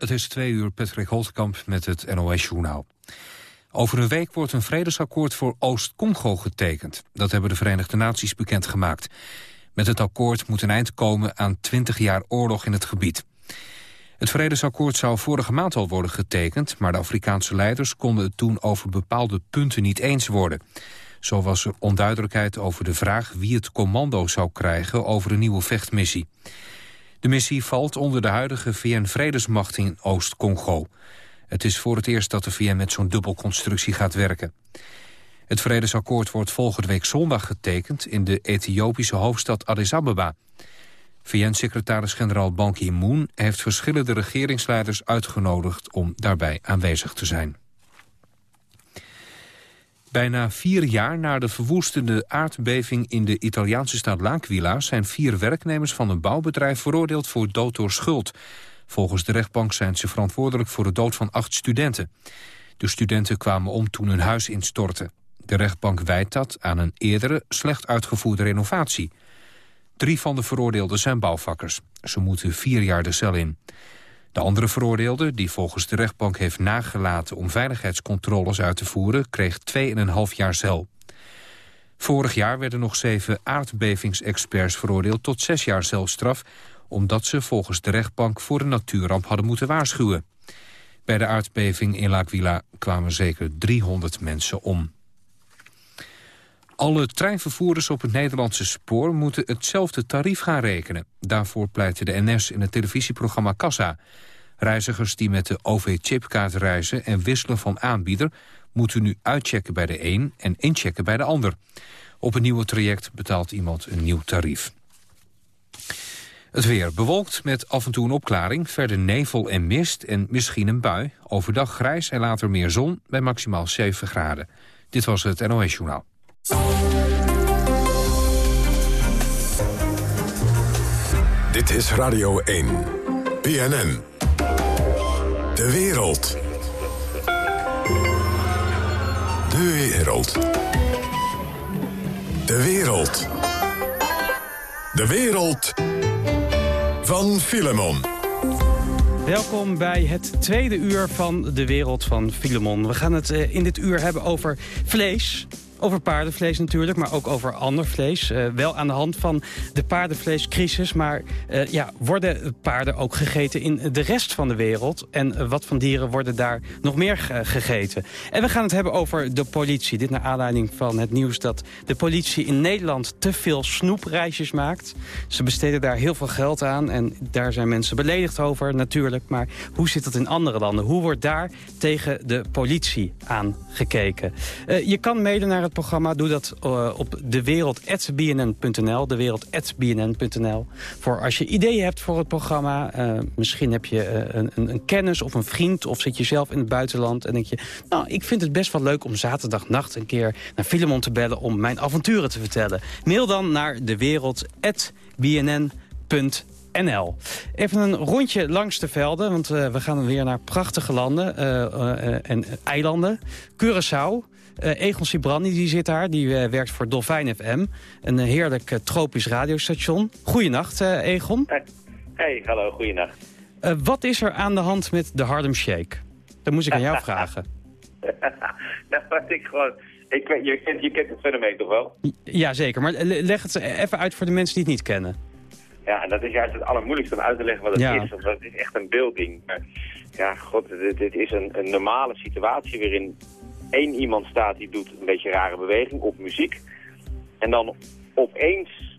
Het is twee uur Patrick Holtkamp met het NOS-journaal. Over een week wordt een vredesakkoord voor Oost-Congo getekend. Dat hebben de Verenigde Naties bekendgemaakt. Met het akkoord moet een eind komen aan 20 jaar oorlog in het gebied. Het vredesakkoord zou vorige maand al worden getekend... maar de Afrikaanse leiders konden het toen over bepaalde punten niet eens worden. Zo was er onduidelijkheid over de vraag wie het commando zou krijgen over een nieuwe vechtmissie. De missie valt onder de huidige VN-vredesmacht in Oost-Congo. Het is voor het eerst dat de VN met zo'n dubbelconstructie gaat werken. Het vredesakkoord wordt volgende week zondag getekend... in de Ethiopische hoofdstad Addis Ababa. VN-secretaris-generaal Ban Ki-moon heeft verschillende regeringsleiders uitgenodigd... om daarbij aanwezig te zijn. Bijna vier jaar na de verwoestende aardbeving in de Italiaanse stad L'Aquila... zijn vier werknemers van een bouwbedrijf veroordeeld voor dood door schuld. Volgens de rechtbank zijn ze verantwoordelijk voor de dood van acht studenten. De studenten kwamen om toen hun huis instortte. De rechtbank wijt dat aan een eerdere, slecht uitgevoerde renovatie. Drie van de veroordeelden zijn bouwvakkers. Ze moeten vier jaar de cel in. De andere veroordeelde, die volgens de rechtbank heeft nagelaten om veiligheidscontroles uit te voeren, kreeg 2,5 jaar cel. Vorig jaar werden nog zeven aardbevingsexperts veroordeeld tot zes jaar celstraf, omdat ze volgens de rechtbank voor een natuurramp hadden moeten waarschuwen. Bij de aardbeving in L'Aquila kwamen zeker 300 mensen om. Alle treinvervoerders op het Nederlandse spoor moeten hetzelfde tarief gaan rekenen. Daarvoor pleitte de NS in het televisieprogramma Kassa. Reizigers die met de OV-chipkaart reizen en wisselen van aanbieder... moeten nu uitchecken bij de een en inchecken bij de ander. Op een nieuwe traject betaalt iemand een nieuw tarief. Het weer bewolkt met af en toe een opklaring. Verder nevel en mist en misschien een bui. Overdag grijs en later meer zon bij maximaal 7 graden. Dit was het NOS Journaal. Dit is Radio 1. PNN. De wereld. De wereld. De wereld. De wereld van Filemon. Welkom bij het tweede uur van de wereld van Filemon. We gaan het eh, in dit uur hebben over vlees, over paardenvlees natuurlijk, maar ook over ander vlees. Uh, wel aan de hand van de paardenvleescrisis. Maar uh, ja, worden paarden ook gegeten in de rest van de wereld? En uh, wat van dieren worden daar nog meer gegeten? En we gaan het hebben over de politie. Dit naar aanleiding van het nieuws dat de politie in Nederland te veel snoepreisjes maakt. Ze besteden daar heel veel geld aan en daar zijn mensen beledigd over natuurlijk. Maar hoe zit dat in andere landen? Hoe wordt daar tegen de politie aangekeken? je kan mede naar het programma. Doe dat uh, op dewereld.bnn.nl. Dewereld.bnn.nl. Voor als je ideeën hebt voor het programma. Uh, misschien heb je uh, een, een, kennis of een vriend. Of zit je zelf in het buitenland. En denk je, nou, ik vind het best wel leuk om zaterdagnacht een keer naar Filemon te bellen. Om mijn avonturen te vertellen. Mail dan naar dewereld.bnn.nl. Even een rondje langs de velden, want we gaan weer naar prachtige landen en eilanden. Curaçao, uh, Egon Sibrandi die zit daar, die uh, werkt voor Dolfijn FM. Een heerlijk uh, tropisch radiostation. Goedenacht, Egon. Hey, hey hallo, goedenacht. wat is er aan de hand met de Harlem Shake? Dat moest ik aan jou vragen. nou, wat ik gewoon... Ik weet, je, kent, je kent het fenomeen toch wel? Ja, zeker. Maar leg het even uit voor de mensen die het niet kennen. Ja, en dat is juist het allermoeilijkste om uit te leggen wat het ja. is. Want het is echt een beelding. Ja, god, dit, dit is een, een normale situatie waarin één iemand staat die doet een beetje rare beweging op muziek. En dan opeens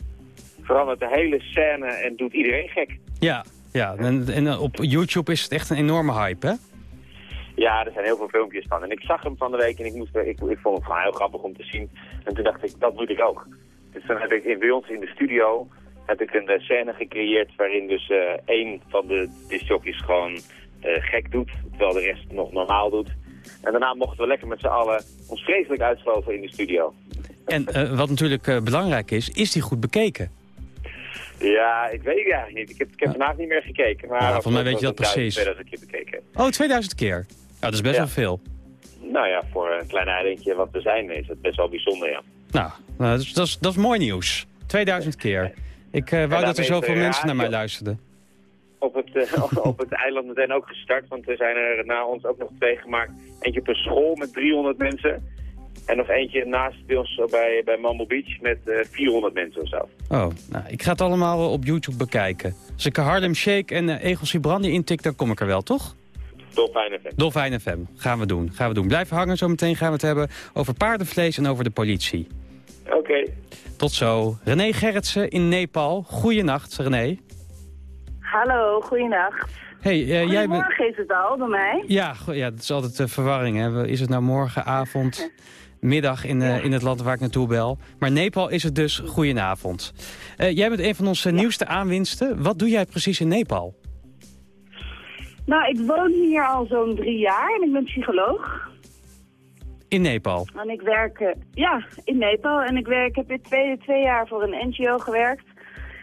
verandert de hele scène en doet iedereen gek. Ja, ja. En, en op YouTube is het echt een enorme hype, hè? Ja, er zijn heel veel filmpjes van. En ik zag hem van de week en ik, moest, ik, ik vond het gewoon heel grappig om te zien. En toen dacht ik, dat moet ik ook. Dus dan heb ik in, bij ons in de studio heb ik een uh, scène gecreëerd waarin dus uh, één van de discjockeys gewoon uh, gek doet, terwijl de rest nog normaal doet. En daarna mochten we lekker met z'n allen ons vreselijk uitsloven in de studio. En uh, wat natuurlijk uh, belangrijk is, is die goed bekeken? Ja, ik weet het eigenlijk niet. Ik heb, ik heb vandaag niet meer gekeken. Maar ja, van mij weet je dat precies. 2000 keer bekeken. Oh, 2000 keer? Ja, dat is best ja. wel veel. Nou ja, voor een klein eilandje wat we zijn is het best wel bijzonder, ja. Nou, nou dat, is, dat, is, dat is mooi nieuws. 2000 keer. Ik uh, wou dat er zoveel mensen naar mij luisterden. Op het, uh, op het eiland meteen ook gestart. Want er zijn er na ons ook nog twee gemaakt. Eentje op een school met 300 mensen. En nog eentje naast bij ons bij, bij Mambo Beach met uh, 400 mensen of zo. Oh, nou, ik ga het allemaal op YouTube bekijken. Als ik Harlem Shake en uh, Egel Sibrandi intik, dan kom ik er wel, toch? Dolfijn FM. Dolfijn FM. Gaan we doen. Gaan we doen. Blijf hangen. Zometeen gaan we het hebben over paardenvlees en over de politie. Oké. Okay. Tot zo. René Gerritsen in Nepal. Goeienacht, René. Hallo, goeienacht. Hey, uh, jij Morgen is het al bij mij. Ja, ja dat is altijd uh, verwarring. Hè. Is het nou morgen, avond, middag in, uh, in het land waar ik naartoe bel. Maar Nepal is het dus goedenavond. jij bent een van onze ja. nieuwste aanwinsten. Wat doe jij precies in Nepal? Nou, ik woon hier al zo'n drie jaar en ik ben psycholoog. In Nepal? En ik werk, ja, in Nepal. En ik werk, ik heb in twee, twee jaar voor een NGO gewerkt.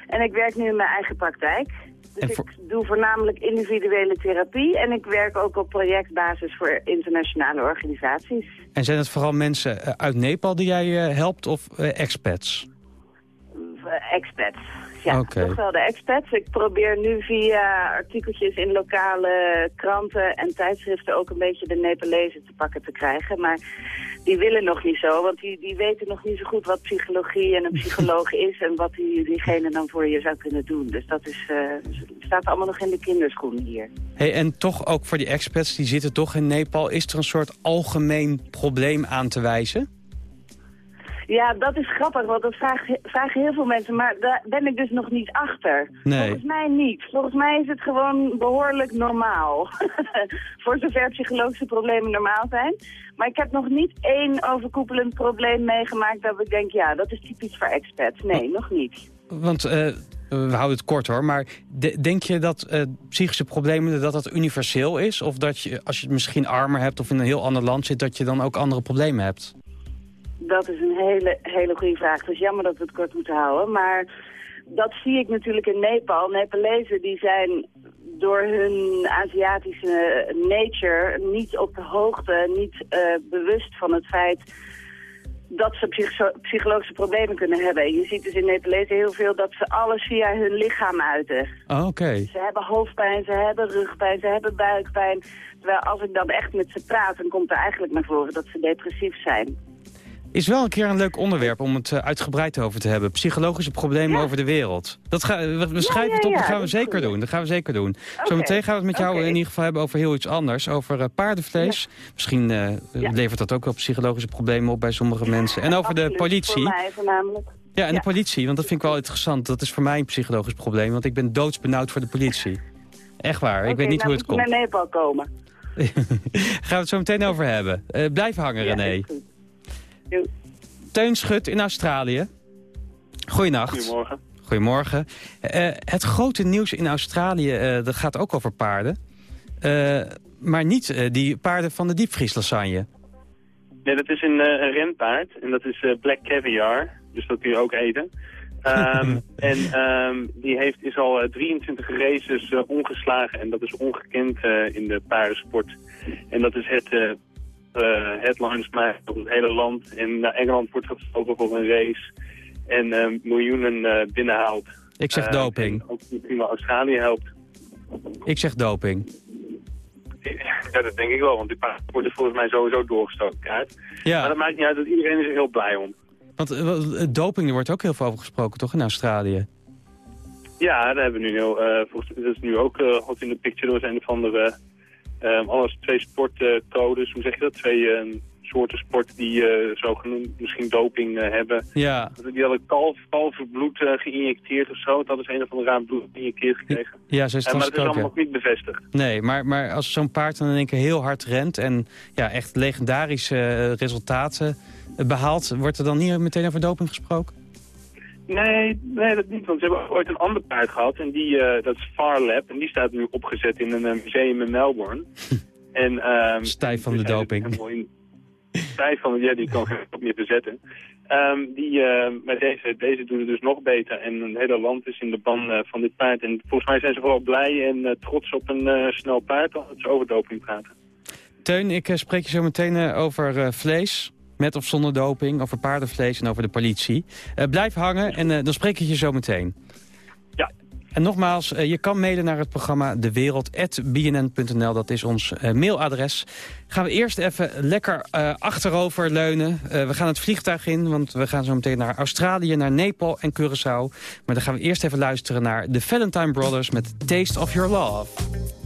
En ik werk nu in mijn eigen praktijk. Dus voor... ik doe voornamelijk individuele therapie en ik werk ook op projectbasis voor internationale organisaties. En zijn het vooral mensen uit Nepal die jij helpt of expats? Expats, ja, okay. toch wel de expats. Ik probeer nu via artikeltjes in lokale kranten en tijdschriften ook een beetje de Nepalezen te pakken te krijgen. Maar die willen nog niet zo, want die, die weten nog niet zo goed wat psychologie en een psycholoog is en wat die, diegene dan voor je zou kunnen doen. Dus dat is, uh, staat allemaal nog in de kinderschoenen hier. Hey, en toch ook voor die experts, die zitten toch in Nepal, is er een soort algemeen probleem aan te wijzen? Ja, dat is grappig, want dat vragen, vragen heel veel mensen, maar daar ben ik dus nog niet achter. Nee. Volgens mij niet. Volgens mij is het gewoon behoorlijk normaal. Voor zover psychologische problemen normaal zijn. Maar ik heb nog niet één overkoepelend probleem meegemaakt dat ik denk, ja, dat is typisch voor expats. Nee, nog niet. Want uh, we houden het kort hoor, maar de, denk je dat uh, psychische problemen dat dat universeel is? Of dat je, als je het misschien armer hebt of in een heel ander land zit, dat je dan ook andere problemen hebt? Dat is een hele, hele goede vraag. Het is jammer dat we het kort moeten houden. Maar dat zie ik natuurlijk in Nepal. Nepalezen die zijn door hun Aziatische nature niet op de hoogte, niet uh, bewust van het feit dat ze psychologische problemen kunnen hebben. Je ziet dus in Nepalezen heel veel dat ze alles via hun lichaam uiten. Oh, Oké. Ze hebben hoofdpijn, ze hebben rugpijn, ze hebben buikpijn. Terwijl als ik dan echt met ze praat, dan komt er eigenlijk naar voren dat ze depressief zijn. Is wel een keer een leuk onderwerp om het uitgebreid over te hebben. Psychologische problemen ja. over de wereld. Dat ga, we schrijven het op, dat gaan we zeker doen. Dat gaan we zeker doen. Okay. Zometeen gaan we het met jou okay. in ieder geval hebben over heel iets anders. Over uh, paardenvlees. Misschien uh, levert dat ook wel psychologische problemen op bij sommige mensen. En over Absoluut, de politie. Voor mij voornamelijk. Ja, en de politie, want dat vind ik wel interessant. Dat is voor mij een psychologisch probleem, want ik ben doodsbenauwd voor de politie. Echt waar, ik weet niet nou hoe het komt. naar Nepal komen. gaan we het zo meteen over hebben. Uh, blijf hangen, ja, René. Teun Schut in Australië. Goeienacht. Goedemorgen. Goedemorgen. Uh, het grote nieuws in Australië, uh, dat gaat ook over paarden. Uh, maar niet die paarden van de diepvrieslasagne. Nee, dat is een, een renpaard. En dat is Black Caviar. Dus dat kun je ook eten. um, en um, die heeft, is al 23 races ongeslagen. En dat is ongekend in de paardensport. En dat is het headlines maakt op het hele land. En naar Engeland wordt gesproken voor een race. En uh, miljoenen uh, binnenhaalt. Ik zeg doping. ook prima Australië helpt. Ik zeg doping. Ja, dat denk ik wel, want die paard wordt volgens mij sowieso doorgestoken. Ja. Maar dat maakt niet uit, dat iedereen is er heel blij om. Want doping, er wordt ook heel veel over gesproken, toch, in Australië? Ja, daar hebben we nu heel, uh, volgens, dat is nu ook uh, hot in de picture door zijn van de Um, alles twee sportcodes, hoe zeg je dat? Twee uh, soorten sport die uh, zogenoemd misschien doping uh, hebben. Ja. Die hadden kalf, kalverbloed geïnjecteerd of zo. Dat is een of andere raam bloed geïnjecteerd gekregen. Ja, zo is het maar dat is allemaal nog niet bevestigd. Nee, maar, maar als zo'n paard dan in één keer heel hard rent... en ja, echt legendarische resultaten behaalt... wordt er dan niet meteen over doping gesproken? Nee, nee, dat niet. Want ze hebben ooit een ander paard gehad. En die, uh, dat is Farlab. En die staat nu opgezet in een uh, museum in Melbourne. en, um, Stijf van de doping. In, stijf van, ja, die kan geen op meer bezetten. Um, die, uh, maar deze, deze doen het dus nog beter. En een hele land is in de ban van dit paard. En volgens mij zijn ze vooral blij en trots op een snel paard als ze over doping praten. Teun, ik spreek je zo meteen over vlees. Met of zonder doping, over paardenvlees en over de politie. Uh, blijf hangen en uh, dan spreek ik je zo meteen. Ja. En nogmaals, je kan mailen naar het programma dewereld.bnn.nl. Dat is ons mailadres. Gaan we eerst even lekker achterover leunen. we gaan het vliegtuig in, want we gaan zo meteen naar Australië, naar Nepal en Curaçao. Maar dan gaan we eerst even luisteren naar de Valentine Brothers met Taste of Your Love.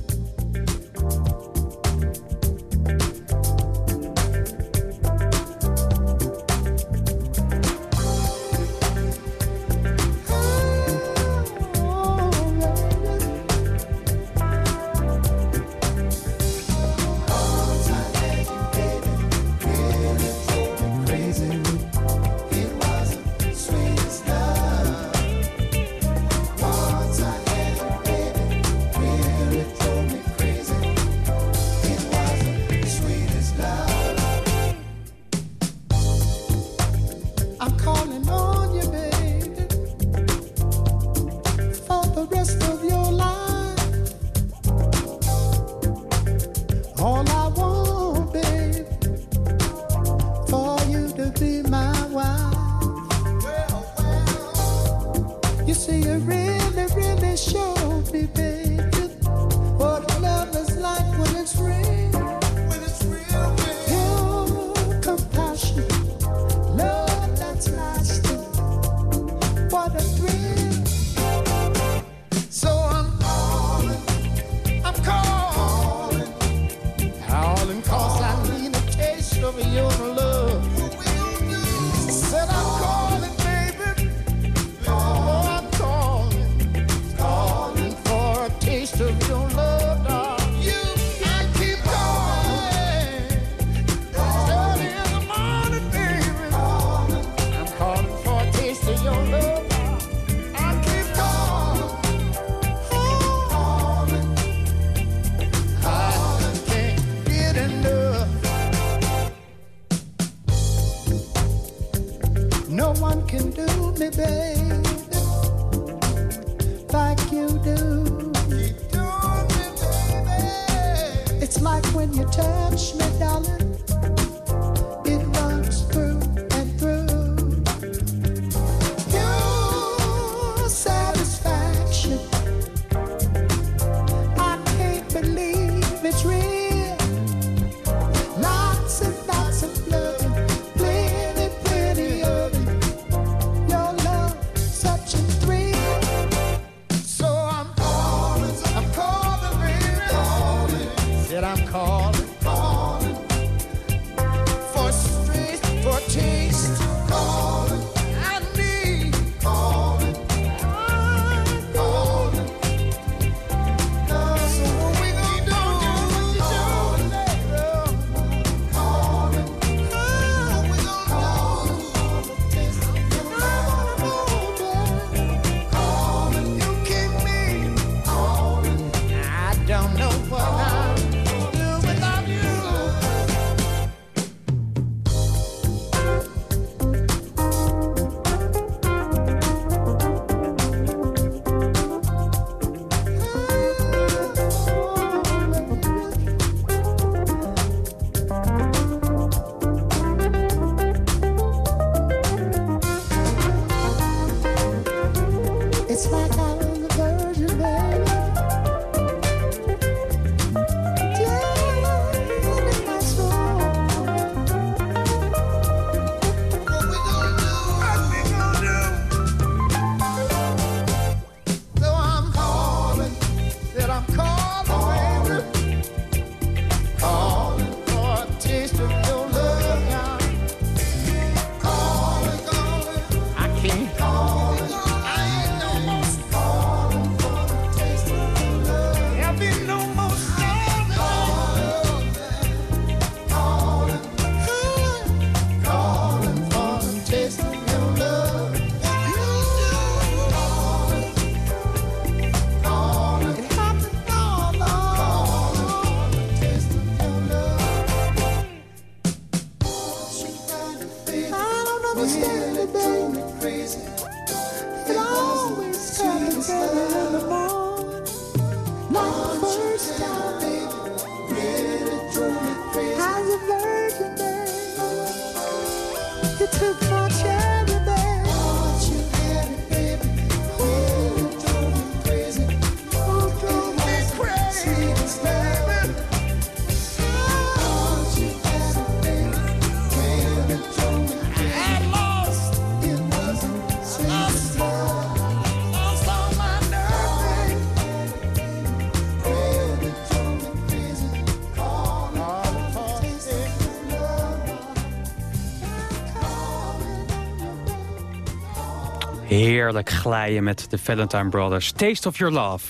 Heerlijk glijden met de Valentine Brothers. Taste of Your Love.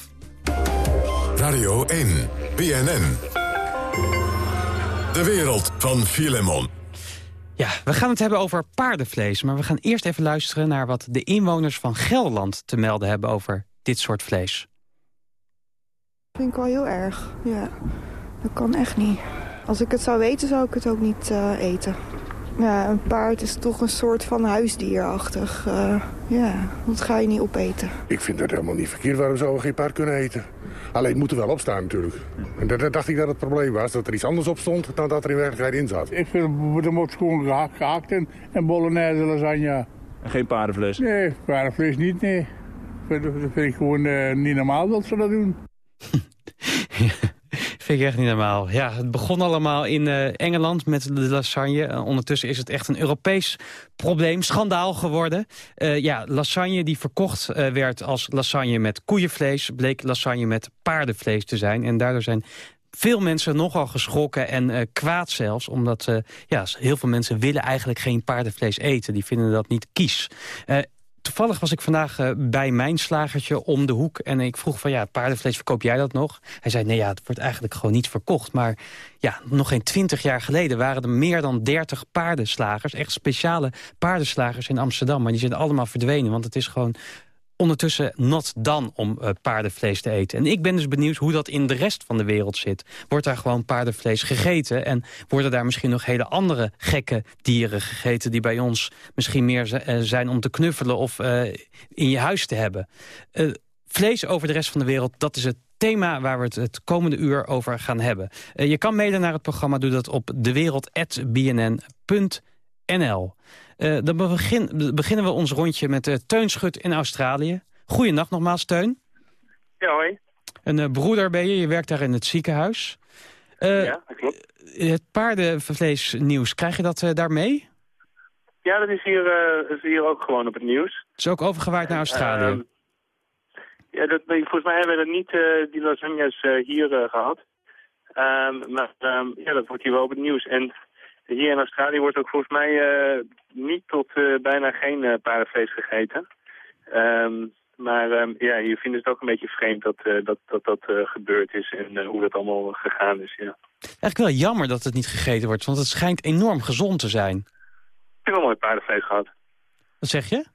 Radio 1, BNN. De wereld van Filemon. Ja, we gaan het hebben over paardenvlees. Maar we gaan eerst even luisteren naar wat de inwoners van Gelderland te melden hebben over dit soort vlees. vind ik wel heel erg, ja. Dat kan echt niet. Als ik het zou weten, zou ik het ook niet uh, eten. Ja, een paard is toch een soort van huisdierachtig. Uh, ja, dat ga je niet opeten. Ik vind dat helemaal niet verkeerd. Waarom zouden we geen paard kunnen eten? Alleen het moet er wel op staan natuurlijk. En daar dacht ik dat het probleem was. Dat er iets anders op stond dan dat er in werkelijkheid in zat. Ik vind er moet gewoon gehakt, gehakt en, en bolognese lasagne. En geen paardenvlees? Nee, paardenvlees niet, nee. Dat vind ik gewoon uh, niet normaal dat ze dat doen. Ik echt niet normaal. Ja, het begon allemaal in uh, Engeland met de lasagne. Uh, ondertussen is het echt een Europees probleem, schandaal geworden. Uh, ja, lasagne die verkocht werd als lasagne met koeienvlees... bleek lasagne met paardenvlees te zijn. En daardoor zijn veel mensen nogal geschrokken en kwaad zelfs. Omdat ja, heel veel mensen willen eigenlijk geen paardenvlees eten. Die vinden dat niet kies toevallig was ik vandaag uh, bij mijn slagertje om de hoek. En ik vroeg van, ja, paardenvlees, verkoop jij dat nog? Hij zei, nee, ja, het wordt eigenlijk gewoon niet verkocht. Maar ja, nog geen twintig jaar geleden waren er meer dan dertig paardenslagers. Echt speciale paardenslagers in Amsterdam. Maar die zijn allemaal verdwenen, want het is gewoon ondertussen not dan om uh, paardenvlees te eten. En ik ben dus benieuwd hoe dat in de rest van de wereld zit. Wordt daar gewoon paardenvlees gegeten? En worden daar misschien nog hele andere gekke dieren gegeten... die bij ons misschien meer eh, zijn om te knuffelen of uh, in je huis te hebben? vlees over de rest van de wereld, dat is het thema waar we het het komende uur over gaan hebben. je kan mailen naar het programma, doe dat op dewereld.bnn.nl. Uh, dan begin, beginnen we ons rondje met Teun Schut in Australië. Goeienacht nogmaals, Teun. Ja, hoi. Een uh, broeder ben je, je werkt daar in het ziekenhuis. ja, dat klopt. Het paardenvleesnieuws, krijg je dat daar mee? Ja, dat is hier, is hier ook gewoon op het nieuws. Het is ook overgewaaid naar Australië? Ehm, ja, dat, volgens mij hebben we niet die lasagnes hier gehad. Um, maar um, ja, dat wordt hier wel op het nieuws. En hier in Australië wordt ook volgens mij uh, niet tot uh, bijna geen uh, paardenvlees gegeten. Um, maar um, ja, hier vinden ze het ook een beetje vreemd dat dat, dat, dat gebeurd is en hoe dat allemaal gegaan is. Ja. Eigenlijk wel jammer dat het niet gegeten wordt, want het schijnt enorm gezond te zijn. Ik heb wel nooit paardenvlees gehad. Wat zeg je?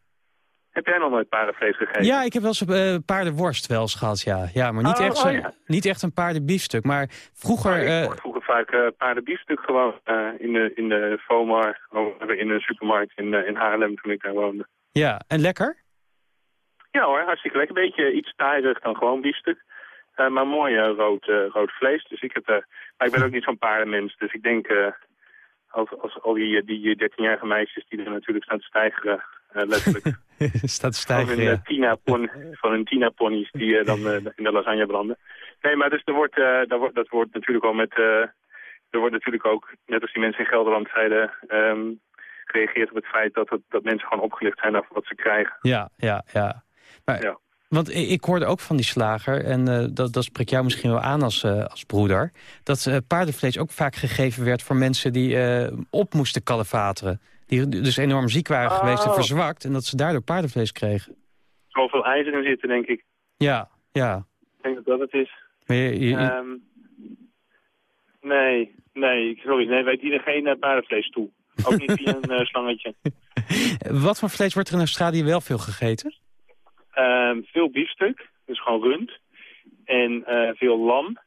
Heb jij nog nooit paardenvlees gegeten? Ja, ik heb wel eens uh, paardenworst wel eens gehad, ja. ja maar niet, oh, echt, oh, ja. niet echt een paardenbiefstuk. Maar vroeger... Ik vroeger vaak uh, paardenbiefstuk gewoon in de, in de FOMAR, in een supermarkt in, in Haarlem toen ik daar woonde. Ja, en lekker? Ja hoor, hartstikke lekker. Een beetje iets taaierig dan gewoon biefstuk. maar mooi rood, rood vlees. Dus ik heb, maar ik ben ook niet zo'n paardenmens. Dus ik denk, als, als al die, die 13-jarige meisjes die er natuurlijk staan te stijgeren uh, letterlijk. Staat stijgen, van, ja. tina pon, van hun tina ponies die uh, dan in de lasagne branden. Nee, maar dus er wordt, daar wordt, dat wordt natuurlijk al met... er wordt natuurlijk ook, net als die mensen in Gelderland zeiden... Um, gereageerd op het feit dat, het, dat mensen gewoon opgelicht zijn over wat ze krijgen. Ja, ja, ja. Maar, ja. Want ik hoorde ook van die slager, en uh, dat, dat spreekt jou misschien wel aan als, uh, als broeder... dat uh, paardenvlees ook vaak gegeven werd voor mensen die op moesten kalefateren. Die dus enorm ziek waren oh. geweest en verzwakt. En dat ze daardoor paardenvlees kregen. Zoveel ijzer in zitten, denk ik. Ja, ja. Ik denk dat dat het is. Maar je, je, um, nee, nee, sorry. Nee, wij dienen geen uh, paardenvlees toe. Ook niet via een uh, slangetje. Wat voor vlees wordt er in Australië wel veel gegeten? Um, veel biefstuk, dus gewoon rund. En uh, veel lam.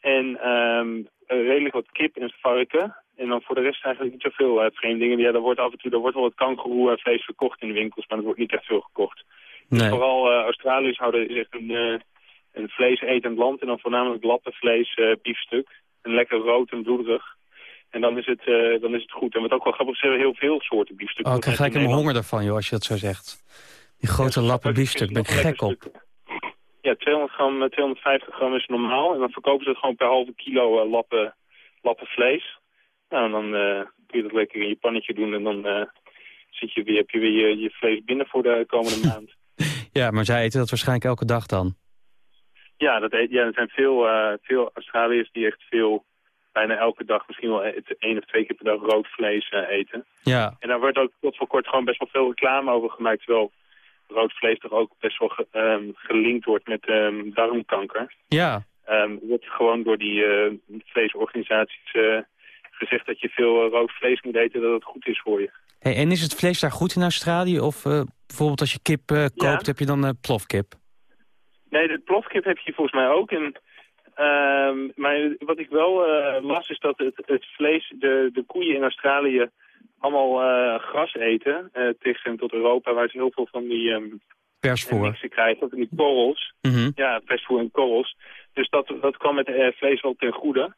En um, redelijk wat kip en varken. En dan voor de rest eigenlijk niet zoveel uh, vreemde dingen. Ja, er wordt af en toe er wordt wel wat kangoeroevlees verkocht in de winkels, maar er wordt niet echt veel gekocht. Nee. Dus vooral uh, Australiërs houden is echt een, uh, een vleesetend land en dan voornamelijk lappenvlees, biefstuk. En lekker rood en bloederig. En dan is, het, dan is het goed. En wat ook wel grappig is, er heel veel soorten biefstuk. Oh, ik krijg een honger ervan, joh, als je dat zo zegt. Die grote ja, lappen biefstuk, ben ik gek op. Stuk. Ja, 200 gram, 250 gram is normaal. En dan verkopen ze het gewoon per halve kilo lappen, lappen vlees. Nou, dan uh, kun je dat lekker in je pannetje doen en dan uh, zit je weer, heb je weer je, je, vlees binnen voor de komende maand. ja, maar zij eten dat waarschijnlijk elke dag dan? Ja, dat eet, ja er zijn veel, uh, veel Australiërs die echt veel, bijna elke dag, misschien wel één of twee keer per dag rood vlees eten. Ja. En daar wordt ook tot voor kort gewoon best wel veel reclame over gemaakt. Terwijl rood vlees toch ook best wel ge, ehm, gelinkt wordt met ehm, darmkanker. Ja. Um, wordt gewoon door die uh, vleesorganisaties uh, gezegd dat je veel rood vlees moet eten, dat het goed is voor je. Hey, en is het vlees daar goed in Australië? Of uh, bijvoorbeeld als je kip koopt, ja. heb je dan plofkip? Nee, de plofkip heb je volgens mij ook. En, uh, maar wat ik wel uh, las is dat het, het vlees, de, de koeien in Australië allemaal uh, gras eten. Tegen tot Europa, waar ze heel veel van die um, persvoer krijgen, van die korrels. Mm -hmm. Ja, persvoer en korrels. Dus dat, dat kwam met uh, vlees wel ten goede.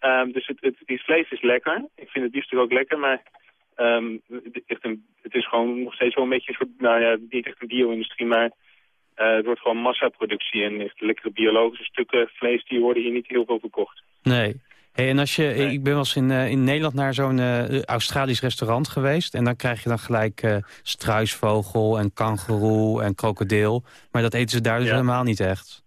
Um, dus het, het, vlees is lekker. Ik vind het biefstuk ook lekker, maar um, echt een, het is gewoon nog steeds wel een beetje een soort, nou ja, niet echt een bio-industrie, maar uh, het wordt gewoon massaproductie en echt lekkere biologische stukken vlees, die worden hier niet heel veel verkocht. Nee. Hey, en als je, nee. ik ben wel eens in, uh, in Nederland naar zo'n uh, Australisch restaurant geweest. En dan krijg je dan gelijk struisvogel en kangeroe en krokodil. Maar dat eten ze daar dus ja. helemaal niet echt.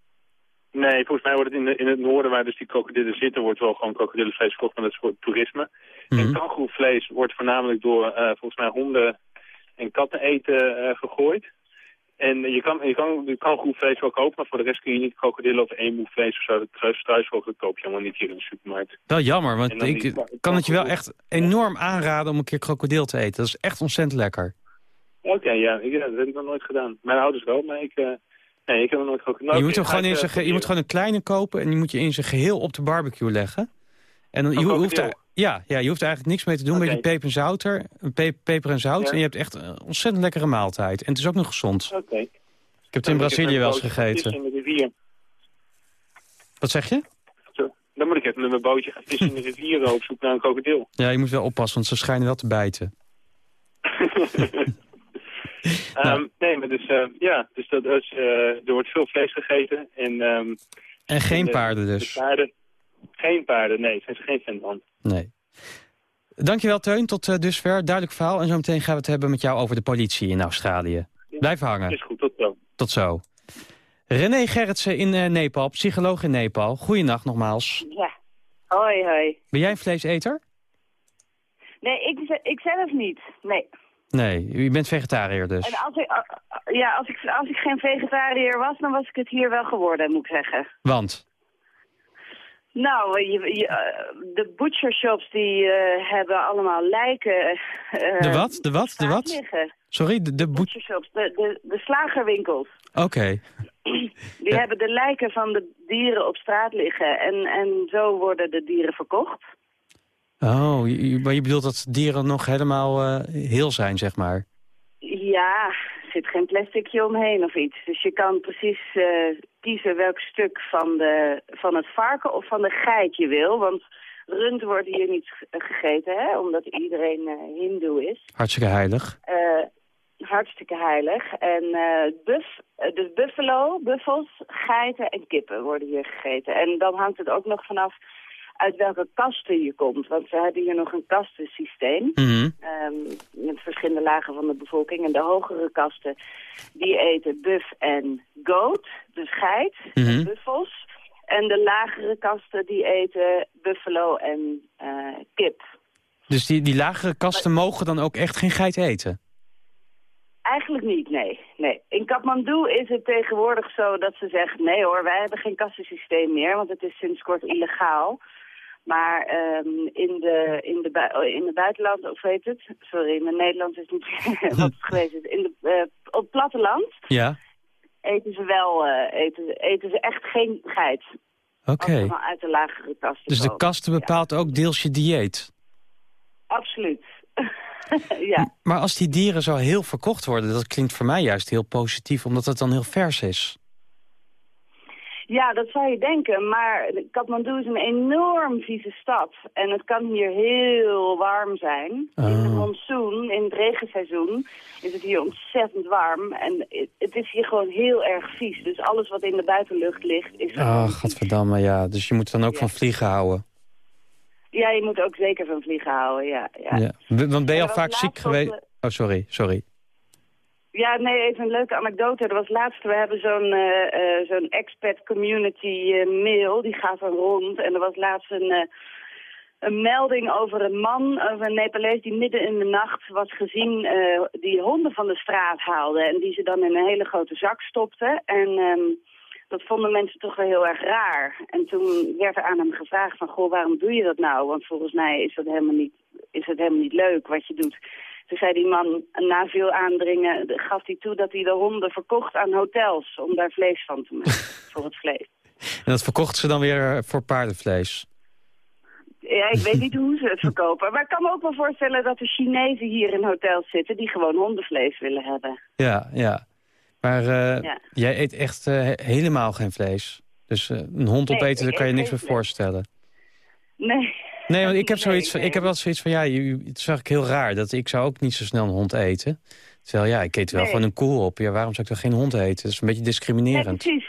Nee, volgens mij wordt het in, de, in het noorden waar dus die krokodillen zitten... wordt wel gewoon krokodillenvlees verkocht, maar dat is voor toerisme. Mm -hmm. En kangeroevlees wordt voornamelijk door volgens mij honden en katten eten gegooid. En je kan, je kan, je kan vlees wel kopen, maar voor de rest kun je niet krokodillen of eenmoevlees of zo. Dat struisvogel koop je helemaal niet hier in de supermarkt. Wel jammer, want ik die, kan het je wel echt enorm aanraden om een keer krokodil te eten. Dat is echt ontzettend lekker. Oké, okay, ja, ik, dat heb ik nog nooit gedaan. Mijn ouders wel, maar ik, uh, nee, ik heb nooit krokodil. je, moet hem gewoon in zijn, je moet gewoon een kleine kopen en die moet je in zijn geheel op de barbecue leggen. En dan, je hoeft daar, ja, ja, je hoeft er eigenlijk niks mee te doen. Een okay. beetje peper en, zouter, pe peper en zout. Ja. En je hebt echt een ontzettend lekkere maaltijd. En het is ook nog gezond. Oké. Okay. Ik heb het in Brazilië wel eens gegeten. In de rivier. Wat zeg je? Dan moet ik even met mijn bootje gaan vissen in de rivier op zoek naar een krokodil. Ja, je moet wel oppassen, want ze schijnen wel te bijten. nou. um, nee, maar dus, uh, ja, dus dat is, uh, er wordt veel vlees gegeten. En, um, en geen de, paarden dus? De paarden, geen paarden, nee, zijn ze geen fan van. Nee. Dankjewel Teun, tot uh, dusver. Duidelijk verhaal. En zo meteen gaan we het hebben met jou over de politie in Australië. Blijf hangen. Is goed, tot zo. Tot zo. René Gerritsen in uh, Nepal, psycholoog in Nepal. Goeienacht nogmaals. Ja, hoi hoi. Ben jij een vleeseter? Nee, ik, ik zelf niet, nee. Nee, u bent vegetariër dus. En als ik, ja, als ik, als ik geen vegetariër was, dan was ik het hier wel geworden, moet ik zeggen. Want? Nou, je, je, de butchershops die uh, hebben allemaal lijken. Uh, de wat? De wat? De wat? Liggen. Sorry, de, de butchershops, de, de, de slagerwinkels. Oké. Okay. Die ja. hebben de lijken van de dieren op straat liggen en, en zo worden de dieren verkocht. Oh, maar je bedoelt dat dieren nog helemaal uh, heel zijn, zeg maar? Ja, er zit geen plasticje omheen of iets. Dus je kan precies uh, kiezen welk stuk van, de, van het varken of van de geit je wil. Want rund wordt hier niet gegeten, hè, omdat iedereen uh, hindoe is. Hartstikke heilig. Uh, hartstikke heilig. En uh, buff, dus buffalo, buffels, geiten en kippen worden hier gegeten. En dan hangt het ook nog vanaf uit welke kasten je komt. Want ze hebben hier nog een kastensysteem. Mm -hmm. um, met verschillende lagen van de bevolking. En de hogere kasten, die eten buff en goat, dus geit, mm -hmm. en buffels. En de lagere kasten, die eten buffalo en uh, kip. Dus die, die lagere kasten maar, mogen dan ook echt geen geit eten? Eigenlijk niet, nee. nee. In Kathmandu is het tegenwoordig zo dat ze zeggen... nee hoor, wij hebben geen kassensysteem meer, want het is sinds kort illegaal. Maar um, in, de, in, de in het buitenland, of weet het, sorry, mijn Nederlands is niet wat het geweest is. In de, uh, op het platteland ja. eten ze wel, uh, eten, eten ze echt geen geit. Oké. Okay. uit de lagere kasten Dus de kasten bepaalt ja. ook deels je dieet? Absoluut. ja. Maar als die dieren zo heel verkocht worden, dat klinkt voor mij juist heel positief, omdat het dan heel vers is. Ja, dat zou je denken, maar Kathmandu is een enorm vieze stad. En het kan hier heel warm zijn. Oh. In de monsoon, in het regenseizoen, is het hier ontzettend warm. En het is hier gewoon heel erg vies. Dus alles wat in de buitenlucht ligt is... Ah, oh, godverdamme, ja. Dus je moet dan ook ja. van vliegen houden. Ja, je moet ook zeker van vliegen houden, ja. ja. ja. Want ben je al vaak ziek geweest? Oh, sorry, sorry. Ja, nee, even een leuke anekdote. Er was laatst, we hebben zo'n uh, uh, zo'n expat community uh, mail, die gaat er rond. En er was laatst een, een melding over een man, over een Nepalees die midden in de nacht was gezien die honden van de straat haalde en die ze dan in een hele grote zak stopte. En um, dat vonden mensen toch wel heel erg raar. En toen werd er aan hem gevraagd van, goh, waarom doe je dat nou? Want volgens mij is dat helemaal niet, is het helemaal niet leuk wat je doet. Toen zei die man, na veel aandringen, gaf hij toe dat hij de honden verkocht aan hotels om daar vlees van te maken, voor het vlees. En dat verkochten ze dan weer voor paardenvlees? Ja, ik weet niet hoe ze het verkopen. Maar ik kan me ook wel voorstellen dat de Chinezen hier in hotels zitten... die gewoon hondenvlees willen hebben. Ja, ja. Maar uh, jij eet echt uh, helemaal geen vlees. Dus uh, een hond opeten, daar kan je niks meer voorstellen. Nee. Nee, want ik heb, zoiets van, ik heb wel zoiets van, ja, het zag ik heel raar. Dat ik zou ook niet zo snel een hond eten. Terwijl, ja, ik eet wel gewoon een koe op. Ja, waarom zou ik dan geen hond eten? Dat is een beetje discriminerend. Precies.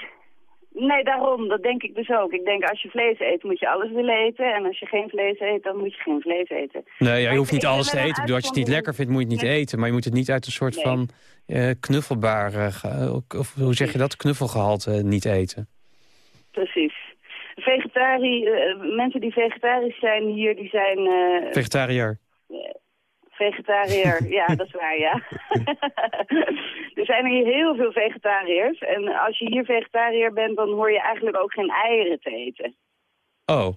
Nee, daarom. Dat denk ik dus ook. Ik denk, als je vlees eet, moet je alles willen eten. En als je geen vlees eet, dan moet je geen vlees eten. Nee, je hoeft niet alles te eten. Ik bedoel, als je het niet lekker vindt, moet je het niet eten. Maar je moet het niet uit een soort van uh, knuffelbaar... Uh, of hoe zeg je dat? Knuffelgehalte niet eten. Precies. Vegetari uh, mensen die vegetarisch zijn hier, die zijn... Vegetariër. Vegetariër, ja, dat is waar, ja. er zijn hier heel veel vegetariërs. En als je hier vegetariër bent, dan hoor je eigenlijk ook geen eieren te eten. Oh.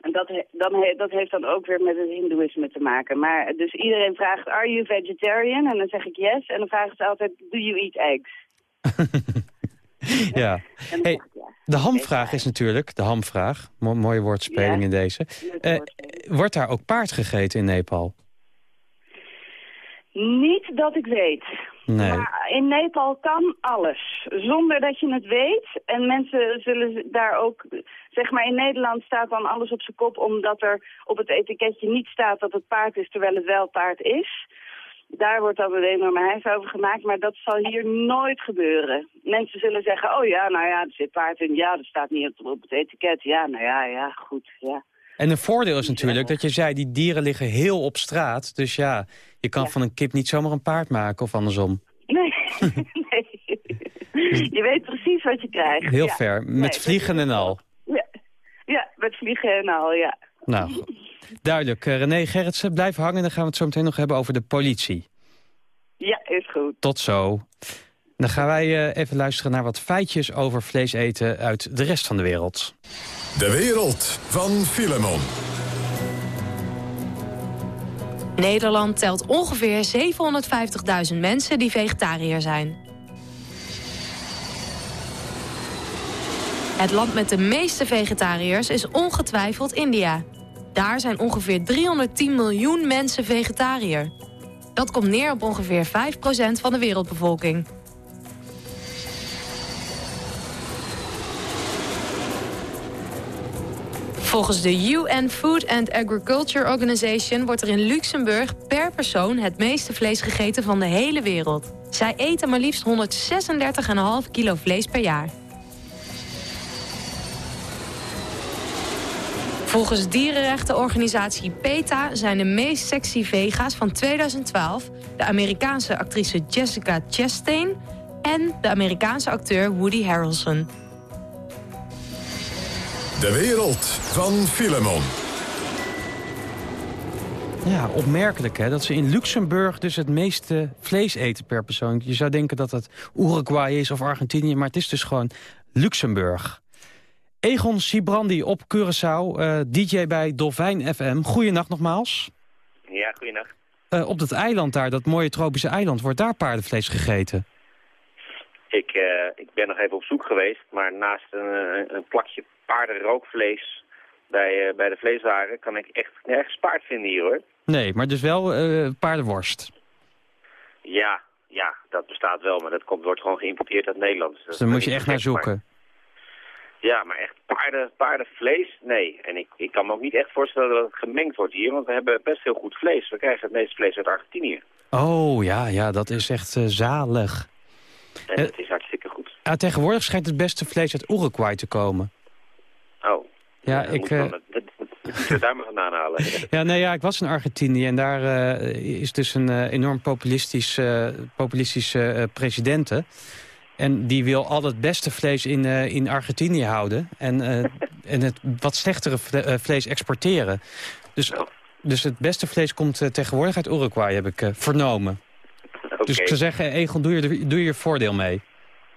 En dat, dan, dat heeft dan ook weer met het hindoeïsme te maken. Maar dus iedereen vraagt, are you vegetarian? En dan zeg ik yes. En dan vragen ze altijd, do you eat eggs? ja. Hey, de hamvraag is natuurlijk, de hamvraag, mooie woordspeling in deze. Uh, wordt daar ook paard gegeten in Nepal? Niet dat ik weet. Nee. Maar in Nepal kan alles, zonder dat je het weet. En mensen zullen daar ook... Zeg maar, in Nederland staat dan alles op zijn kop... omdat er op het etiketje niet staat dat het paard is... terwijl het wel paard is. Daar wordt dan een enorme hijs over gemaakt, maar dat zal hier nooit gebeuren. Mensen zullen zeggen, oh ja, nou ja, er zit paard in. Ja, dat staat niet op het etiket. Ja, nou ja, ja, goed, ja. En een voordeel is natuurlijk dat je zei, die dieren liggen heel op straat. Dus ja, je kan van een kip niet zomaar een paard maken of andersom. Nee, nee. Je weet precies wat je krijgt. Heel ver, met vliegen en al. Ja. ja, met vliegen en al, ja. Nou, duidelijk. Uh, René Gerritsen, blijf hangen. Dan gaan we het zo meteen nog hebben over de politie. Ja, is goed. Tot zo. Dan gaan wij uh, even luisteren naar wat feitjes over vlees eten uit de rest van de wereld. De wereld van Filemon. Nederland telt ongeveer 750.000 mensen die vegetariër zijn. Het land met de meeste vegetariërs is ongetwijfeld India. Daar zijn ongeveer 310 miljoen mensen vegetariër. Dat komt neer op ongeveer 5% van de wereldbevolking. Volgens de UN Food and Agriculture Organization wordt er in Luxemburg per persoon het meeste vlees gegeten van de hele wereld. Zij eten maar liefst 136,5 kilo vlees per jaar. Volgens dierenrechtenorganisatie PETA zijn de meest sexy vega's van 2012 de Amerikaanse actrice Jessica Chastain en de Amerikaanse acteur Woody Harrelson. De wereld van Filemon. Ja, opmerkelijk hè, dat ze in Luxemburg dus het meeste vlees eten per persoon. Je zou denken dat het Uruguay is of Argentinië, maar het is dus gewoon Luxemburg. Egon Sibrandi op Curaçao, uh, DJ bij Dolfijn FM. Goeienacht nogmaals. Ja, goeienacht. Uh, op dat eiland daar, dat mooie tropische eiland, wordt daar paardenvlees gegeten? Ik, uh, ik ben nog even op zoek geweest, maar naast een, een plakje paardenrookvlees bij, bij de vleeswaren kan ik echt nergens paard vinden hier hoor. Nee, maar dus wel paardenworst. Ja, ja, dat bestaat wel, maar dat komt, wordt gewoon geïmporteerd uit Nederland. Dus, dus daar moet je echt naar zoeken. Ja, maar echt paarden, paardenvlees, nee. En ik, ik kan me ook niet echt voorstellen dat het gemengd wordt hier, want we hebben best heel goed vlees. We krijgen het meeste vlees uit Argentinië. Oh, ja, ja, dat is echt uh, zalig. En het is hartstikke goed. Ja, tegenwoordig schijnt het beste vlees uit Uruguay te komen. Oh. Ja, ik... Uh... daar maar vandaan halen. ja, nee, ja, ik was in Argentinië en daar uh, is dus een enorm populistisch, populistische presidente. En die wil al het beste vlees in, in Argentinië houden. En, en het wat slechtere vlees exporteren. Dus, dus het beste vlees komt tegenwoordig uit Uruguay, heb ik vernomen. Dus ik zou zeggen, Egon, doe je, doe je voordeel mee.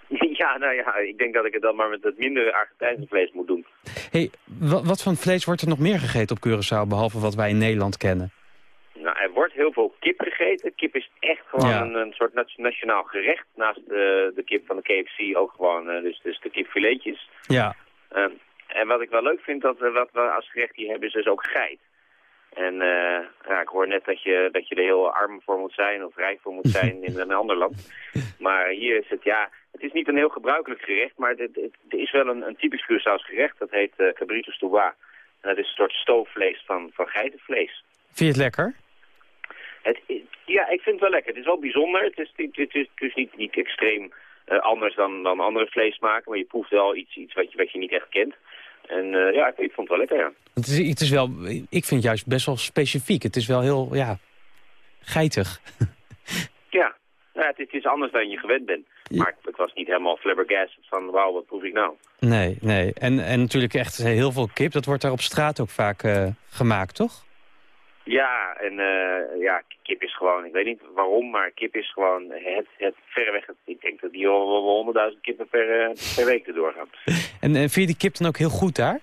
Ja, nou ja, ik denk dat ik het dan maar met het minder Argentijnse vlees moet doen. Hey, wat voor vlees wordt er nog meer gegeten op Curaçao, behalve wat wij in Nederland kennen? Nou, er wordt heel veel kip gegeten. Kip is echt gewoon een, soort nationaal gerecht. Naast de, de kip van de KFC ook gewoon, uh, dus, dus de kipfiletjes. Ja. Um, en wat ik wel leuk vind, dat wat we als gerecht hier hebben, is dus ook geit. En uh, ja, ik hoor net dat je, dat je er heel arm voor moet zijn of rijk voor moet zijn in een ander land. Maar hier is het, ja, het is niet een heel gebruikelijk gerecht, maar er is wel een, een typisch Curaçao's gerecht. Dat heet uh, cabritos En dat is een soort stoofvlees van, van geitenvlees. Vind je het lekker? Het, ja, ik vind het wel lekker. Het is wel bijzonder. Het is, het is, het is niet, niet extreem uh, anders dan, dan andere vleesmaken, maar je proeft wel iets, iets wat, je, wat je niet echt kent. En uh, ja, ik, ik, vond het wel lekker, ja. Het is, het is wel, ik vind het juist best wel specifiek. Het is wel heel, ja, geitig. ja, ja het, het, is anders dan je gewend bent. Maar ik, was niet helemaal flabbergasted van, wauw, wat proef ik nou? Nee, nee. En, en natuurlijk echt heel veel kip. Dat wordt daar op straat ook vaak uh, gemaakt, toch? Ja, en uh, ja, kip is gewoon, ik weet niet waarom, maar kip is gewoon het, het verreweg. Het, ik denk dat die wel honderdduizend kippen per, uh, per week erdoor gaan. En, en vind je die kip dan ook heel goed daar?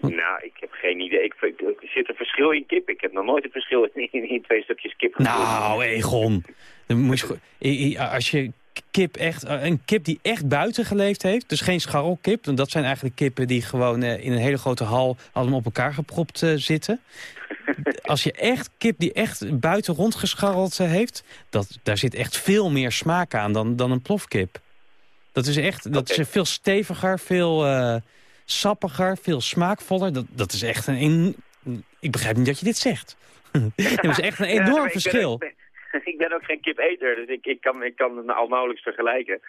Nou, ik heb geen idee. Ik, ik, er zit een verschil in kip. Ik heb nog nooit een verschil in, in, in twee stukjes kip gevoeld. Nou, Egon. Dan moet je, als je kip echt, een kip die echt buiten geleefd heeft, dus geen scharrelkip. En dat zijn eigenlijk kippen die gewoon in een hele grote hal allemaal op elkaar gepropt zitten als je echt kip die echt buiten rondgescharreld eh, heeft... Dat, daar zit echt veel meer smaak aan dan, dan een plofkip. Dat is echt dat is veel steviger, veel uh, sappiger, veel smaakvoller. Dat, dat is echt een... Ik begrijp niet dat je dit zegt. dat is echt een enorm verschil. ik ben ook geen kipeter, dus ik, ik, kan, ik kan het al nauwelijks vergelijken.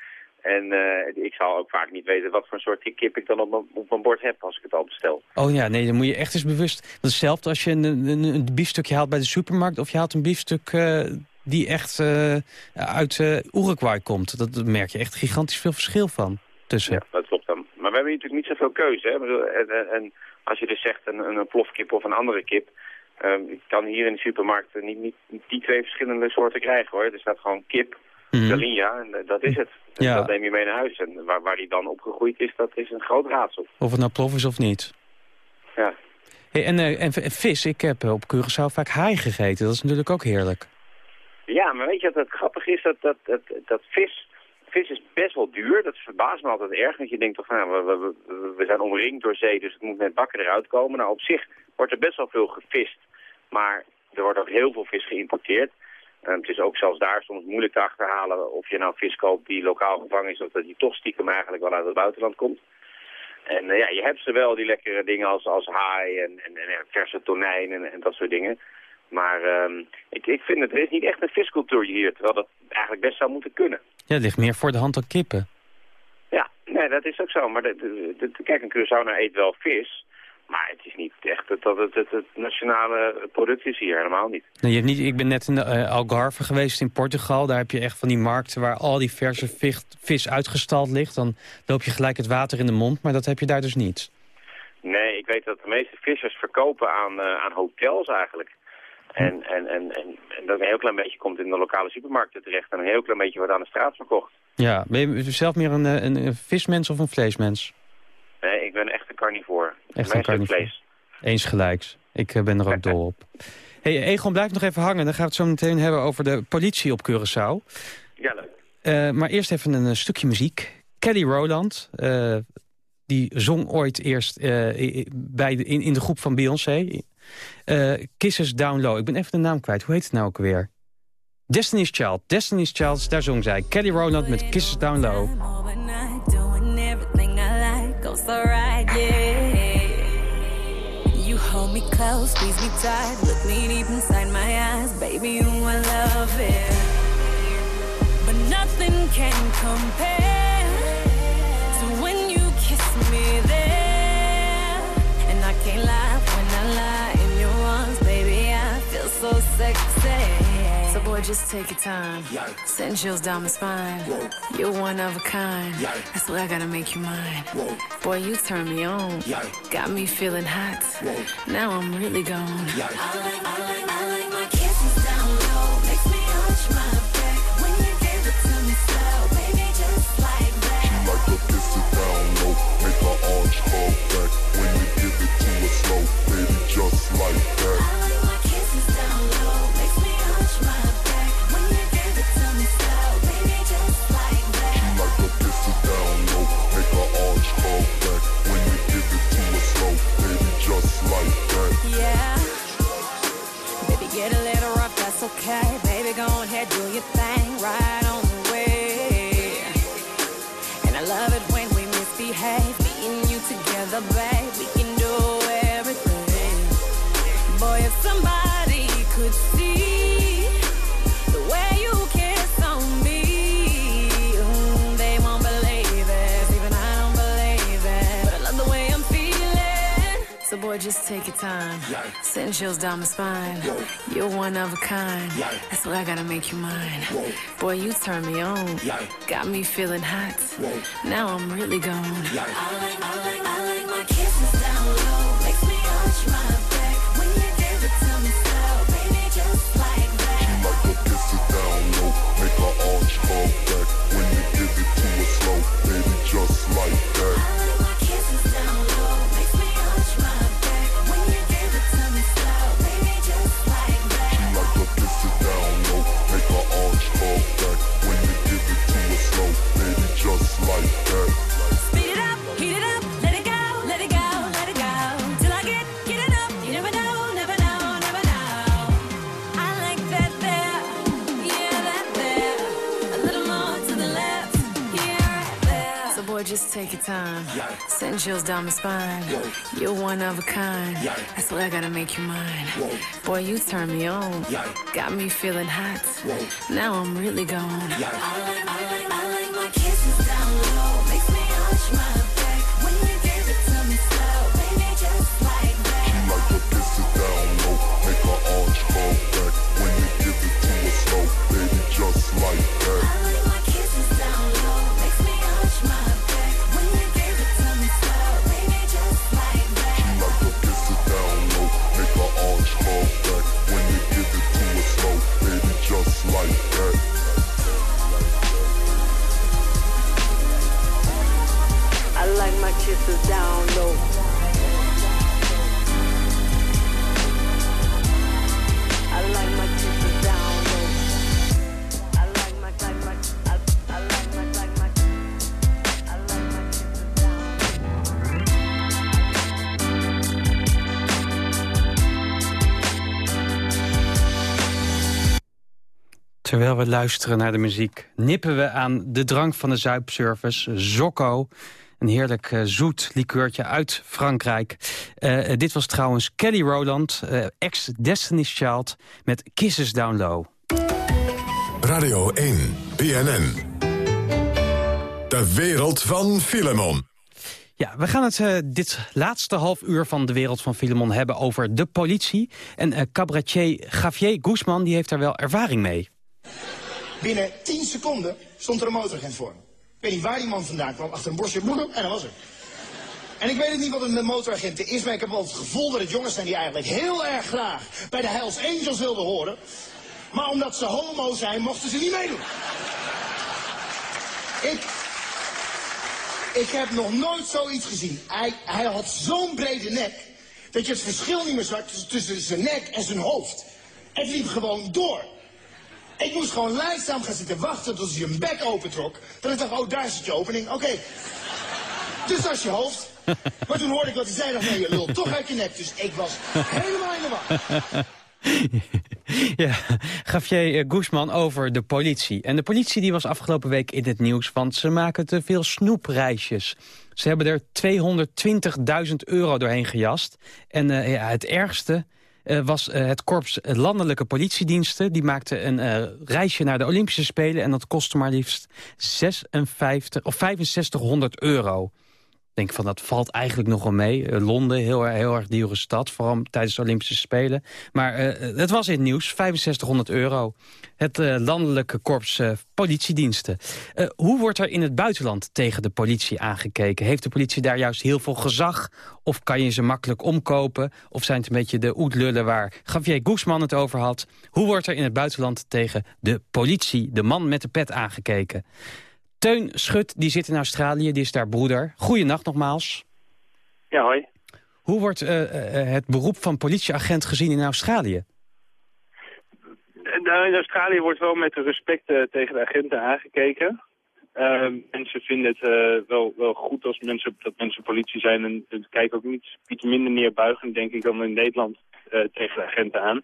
En uh, ik zal ook vaak niet weten wat voor soort kip ik dan op mijn, op mijn bord heb als ik het al bestel. Oh ja, nee, dan moet je echt eens bewust... Dat is hetzelfde als je een, een, een biefstukje haalt bij de supermarkt... of je haalt een biefstuk uh, die echt uh, uit Uruguay komt. Dat, merk je echt gigantisch veel verschil van tussen. Ja, dat klopt dan. Maar we hebben natuurlijk niet zoveel keuze. Hè? En, en, en als je dus zegt een, een plofkip of een andere kip... Um, ik kan hier in de supermarkt niet, niet, niet die twee verschillende soorten krijgen hoor. Er staat gewoon kip Mm en dat is het. ja. Dat neem je mee naar huis. En waar, waar die dan opgegroeid is, dat is een groot raadsel. Of het nou plof is of niet. Ja. Hey, en, uh, en, vis, ik heb op Curaçao vaak haai gegeten. Dat is natuurlijk ook heerlijk. Ja, maar weet je wat het grappig is? Dat, dat, dat, dat vis, vis is best wel duur. Dat verbaast me altijd erg. Want je denkt toch, nou, we, we, we zijn omringd door zee, dus het moet met bakken eruit komen. Nou, op zich wordt er best wel veel gevist. Maar er wordt ook heel veel vis geïmporteerd. Um, het is ook zelfs daar soms moeilijk te achterhalen of je nou vis koopt die lokaal gevangen is... of dat die toch stiekem eigenlijk wel uit het buitenland komt. En uh, ja, je hebt ze wel, die lekkere dingen als, als haai en, en, en verse tonijn en, en, dat soort dingen. Maar um, ik, ik vind het, er is niet echt een viscultuur hier, terwijl dat eigenlijk best zou moeten kunnen. Ja, het ligt meer voor de hand dan kippen. Ja, nee, dat is ook zo. Maar de, de, de, kijk, een Curaçao eet wel vis... Maar het is niet echt dat het, het, het, nationale product is hier, helemaal niet. Nee, je hebt niet ik ben net in de, uh, Algarve geweest in Portugal. Daar heb je echt van die markten waar al die verse vis, vis uitgestald ligt. Dan loop je gelijk het water in de mond, maar dat heb je daar dus niet. Nee, ik weet dat de meeste vissers verkopen aan, uh, aan hotels eigenlijk. En, en, en, en, en, dat een heel klein beetje komt in de lokale supermarkten terecht. En een heel klein beetje wordt aan de straat verkocht. Ja, ben je zelf meer een, een, een vismens of een vleesmens? Nee, ik ben echt een carnivore. Echt een. Eens gelijks. Ik eh, ben er ook dol op. Hey, Egon, blijf nog even hangen. Dan gaan we het zo meteen hebben over de politie op Curaçao. Ja, leuk. Uh, maar eerst even een, stukje muziek. Kelly Rowland, uh, die zong ooit eerst uh, bij de, in, in de groep van Beyoncé. Kisses Down Low. Ik ben even de naam kwijt. Hoe heet het nou ook weer? Destiny's Child. Destiny's Child, daar zong zij. Kelly Rowland met Kisses Down Low. Close, squeeze me tight, look me deep inside my eyes, baby, you I love it. But nothing can compare to when you kiss me there. And I can't lie when I lie in your arms, baby, I feel so sexy. So boy, just take your time. Send chills down my spine. You're one of a kind. That's why I gotta make you mine. Boy, you turn me on. Got me feeling hot. Now I'm really gone. I like, I like, I like my kisses down low. Makes me arch my back when you give it to me slow. Baby, just like that. She like to kiss down low. Make her arch her back when you give it to her slow. Baby, just like that. I like my kisses down okay. Baby, go ahead, do your thing right boy, just take your time. Send chills down my spine. You're one of a kind. That's why I gotta make you mine. Boy, you turn me on. Got me feeling hot. Now I'm really gone. I like, I like, I like my kisses down low. Makes me arch my back when you give it to me slow. Baby, just like that. She like to kiss it down low. Make her arch her back when you give it to her slow. Baby, just like that. Just take your time. Send chills down my spine. You're one of a kind. That's why I gotta make you mine. Boy, you turn me on. Got me feeling hot. Now I'm really gone. I like, I like, I like my kisses Terwijl we luisteren naar de muziek... nippen we aan de drank van de zuipservice, Zocco. Een heerlijk eh, zoet likeurtje uit Frankrijk. Eh, eh, dit was trouwens Kelly Rowland, ex-Destiny's Child... met Kisses Down Low. Radio 1, BNN. De wereld van Filemon. Ja, we gaan het dit laatste half uur van de wereld van Filemon hebben over de politie. En eh, cabaretier Javier Guzman die heeft daar wel ervaring mee. Binnen 10 seconden stond er een motoragent voor me. Ik weet niet waar die man vandaan kwam, achter een bosje, bloem, en dat was er. En ik weet het niet wat een motoragent is, maar ik heb wel het gevoel dat het jongens zijn die eigenlijk heel erg graag bij de Hells Angels wilden horen. Maar omdat ze homo zijn, mochten ze niet meedoen. Ik, ik heb nog nooit zoiets gezien. Hij, hij had zo'n brede nek, dat je het verschil niet meer zag tussen- tussen zijn nek en zijn hoofd. Het liep gewoon door. Ik moest gewoon lijstzaam gaan zitten wachten tot hij zijn bek opentrok. Dat ik dacht, oh, daar zit je opening. Oké. Dus dat is je hoofd. Maar toen hoorde ik wat hij zei. dacht, nee, je lult toch uit je nek. Dus ik was helemaal in de war. ja, Javier eh, Guzman over de politie. En de politie die was afgelopen week in het nieuws... want ze maken te veel snoepreisjes. Ze hebben er 220.000 euro doorheen gejast. En eh, ja, het ergste eh, was eh, het korps landelijke politiediensten. Die maakte een eh, reisje naar de Olympische Spelen... en dat kostte maar liefst 56, of 6500 euro. Denk van dat valt eigenlijk nog wel mee. Eh, Londen, heel, heel erg dure stad, vooral tijdens de Olympische Spelen. Maar eh, het was in het nieuws, 6500 euro. Het eh, landelijke korps eh, politiediensten. Eh, hoe wordt er in het buitenland tegen de politie aangekeken? Heeft de politie daar juist heel veel gezag? Of kan je ze makkelijk omkopen? Of zijn het een beetje de oetlullen waar Javier Guzman het over had? Hoe wordt er in het buitenland tegen de politie, de man met de pet, aangekeken? Teun Schut, die zit in Australië, die is daar broeder. Goeienacht nogmaals. Ja, hoi. Hoe wordt eh, eh, het beroep van politieagent gezien in Australië? Nou, in Australië wordt wel met respect eh, tegen de agenten aangekeken. Ehm, mensen vinden het eh, wel, wel goed als mensen, dat mensen politie zijn. En kijken ook niet, iets minder neerbuigend, denk ik, dan in Nederland eh, tegen de agenten aan.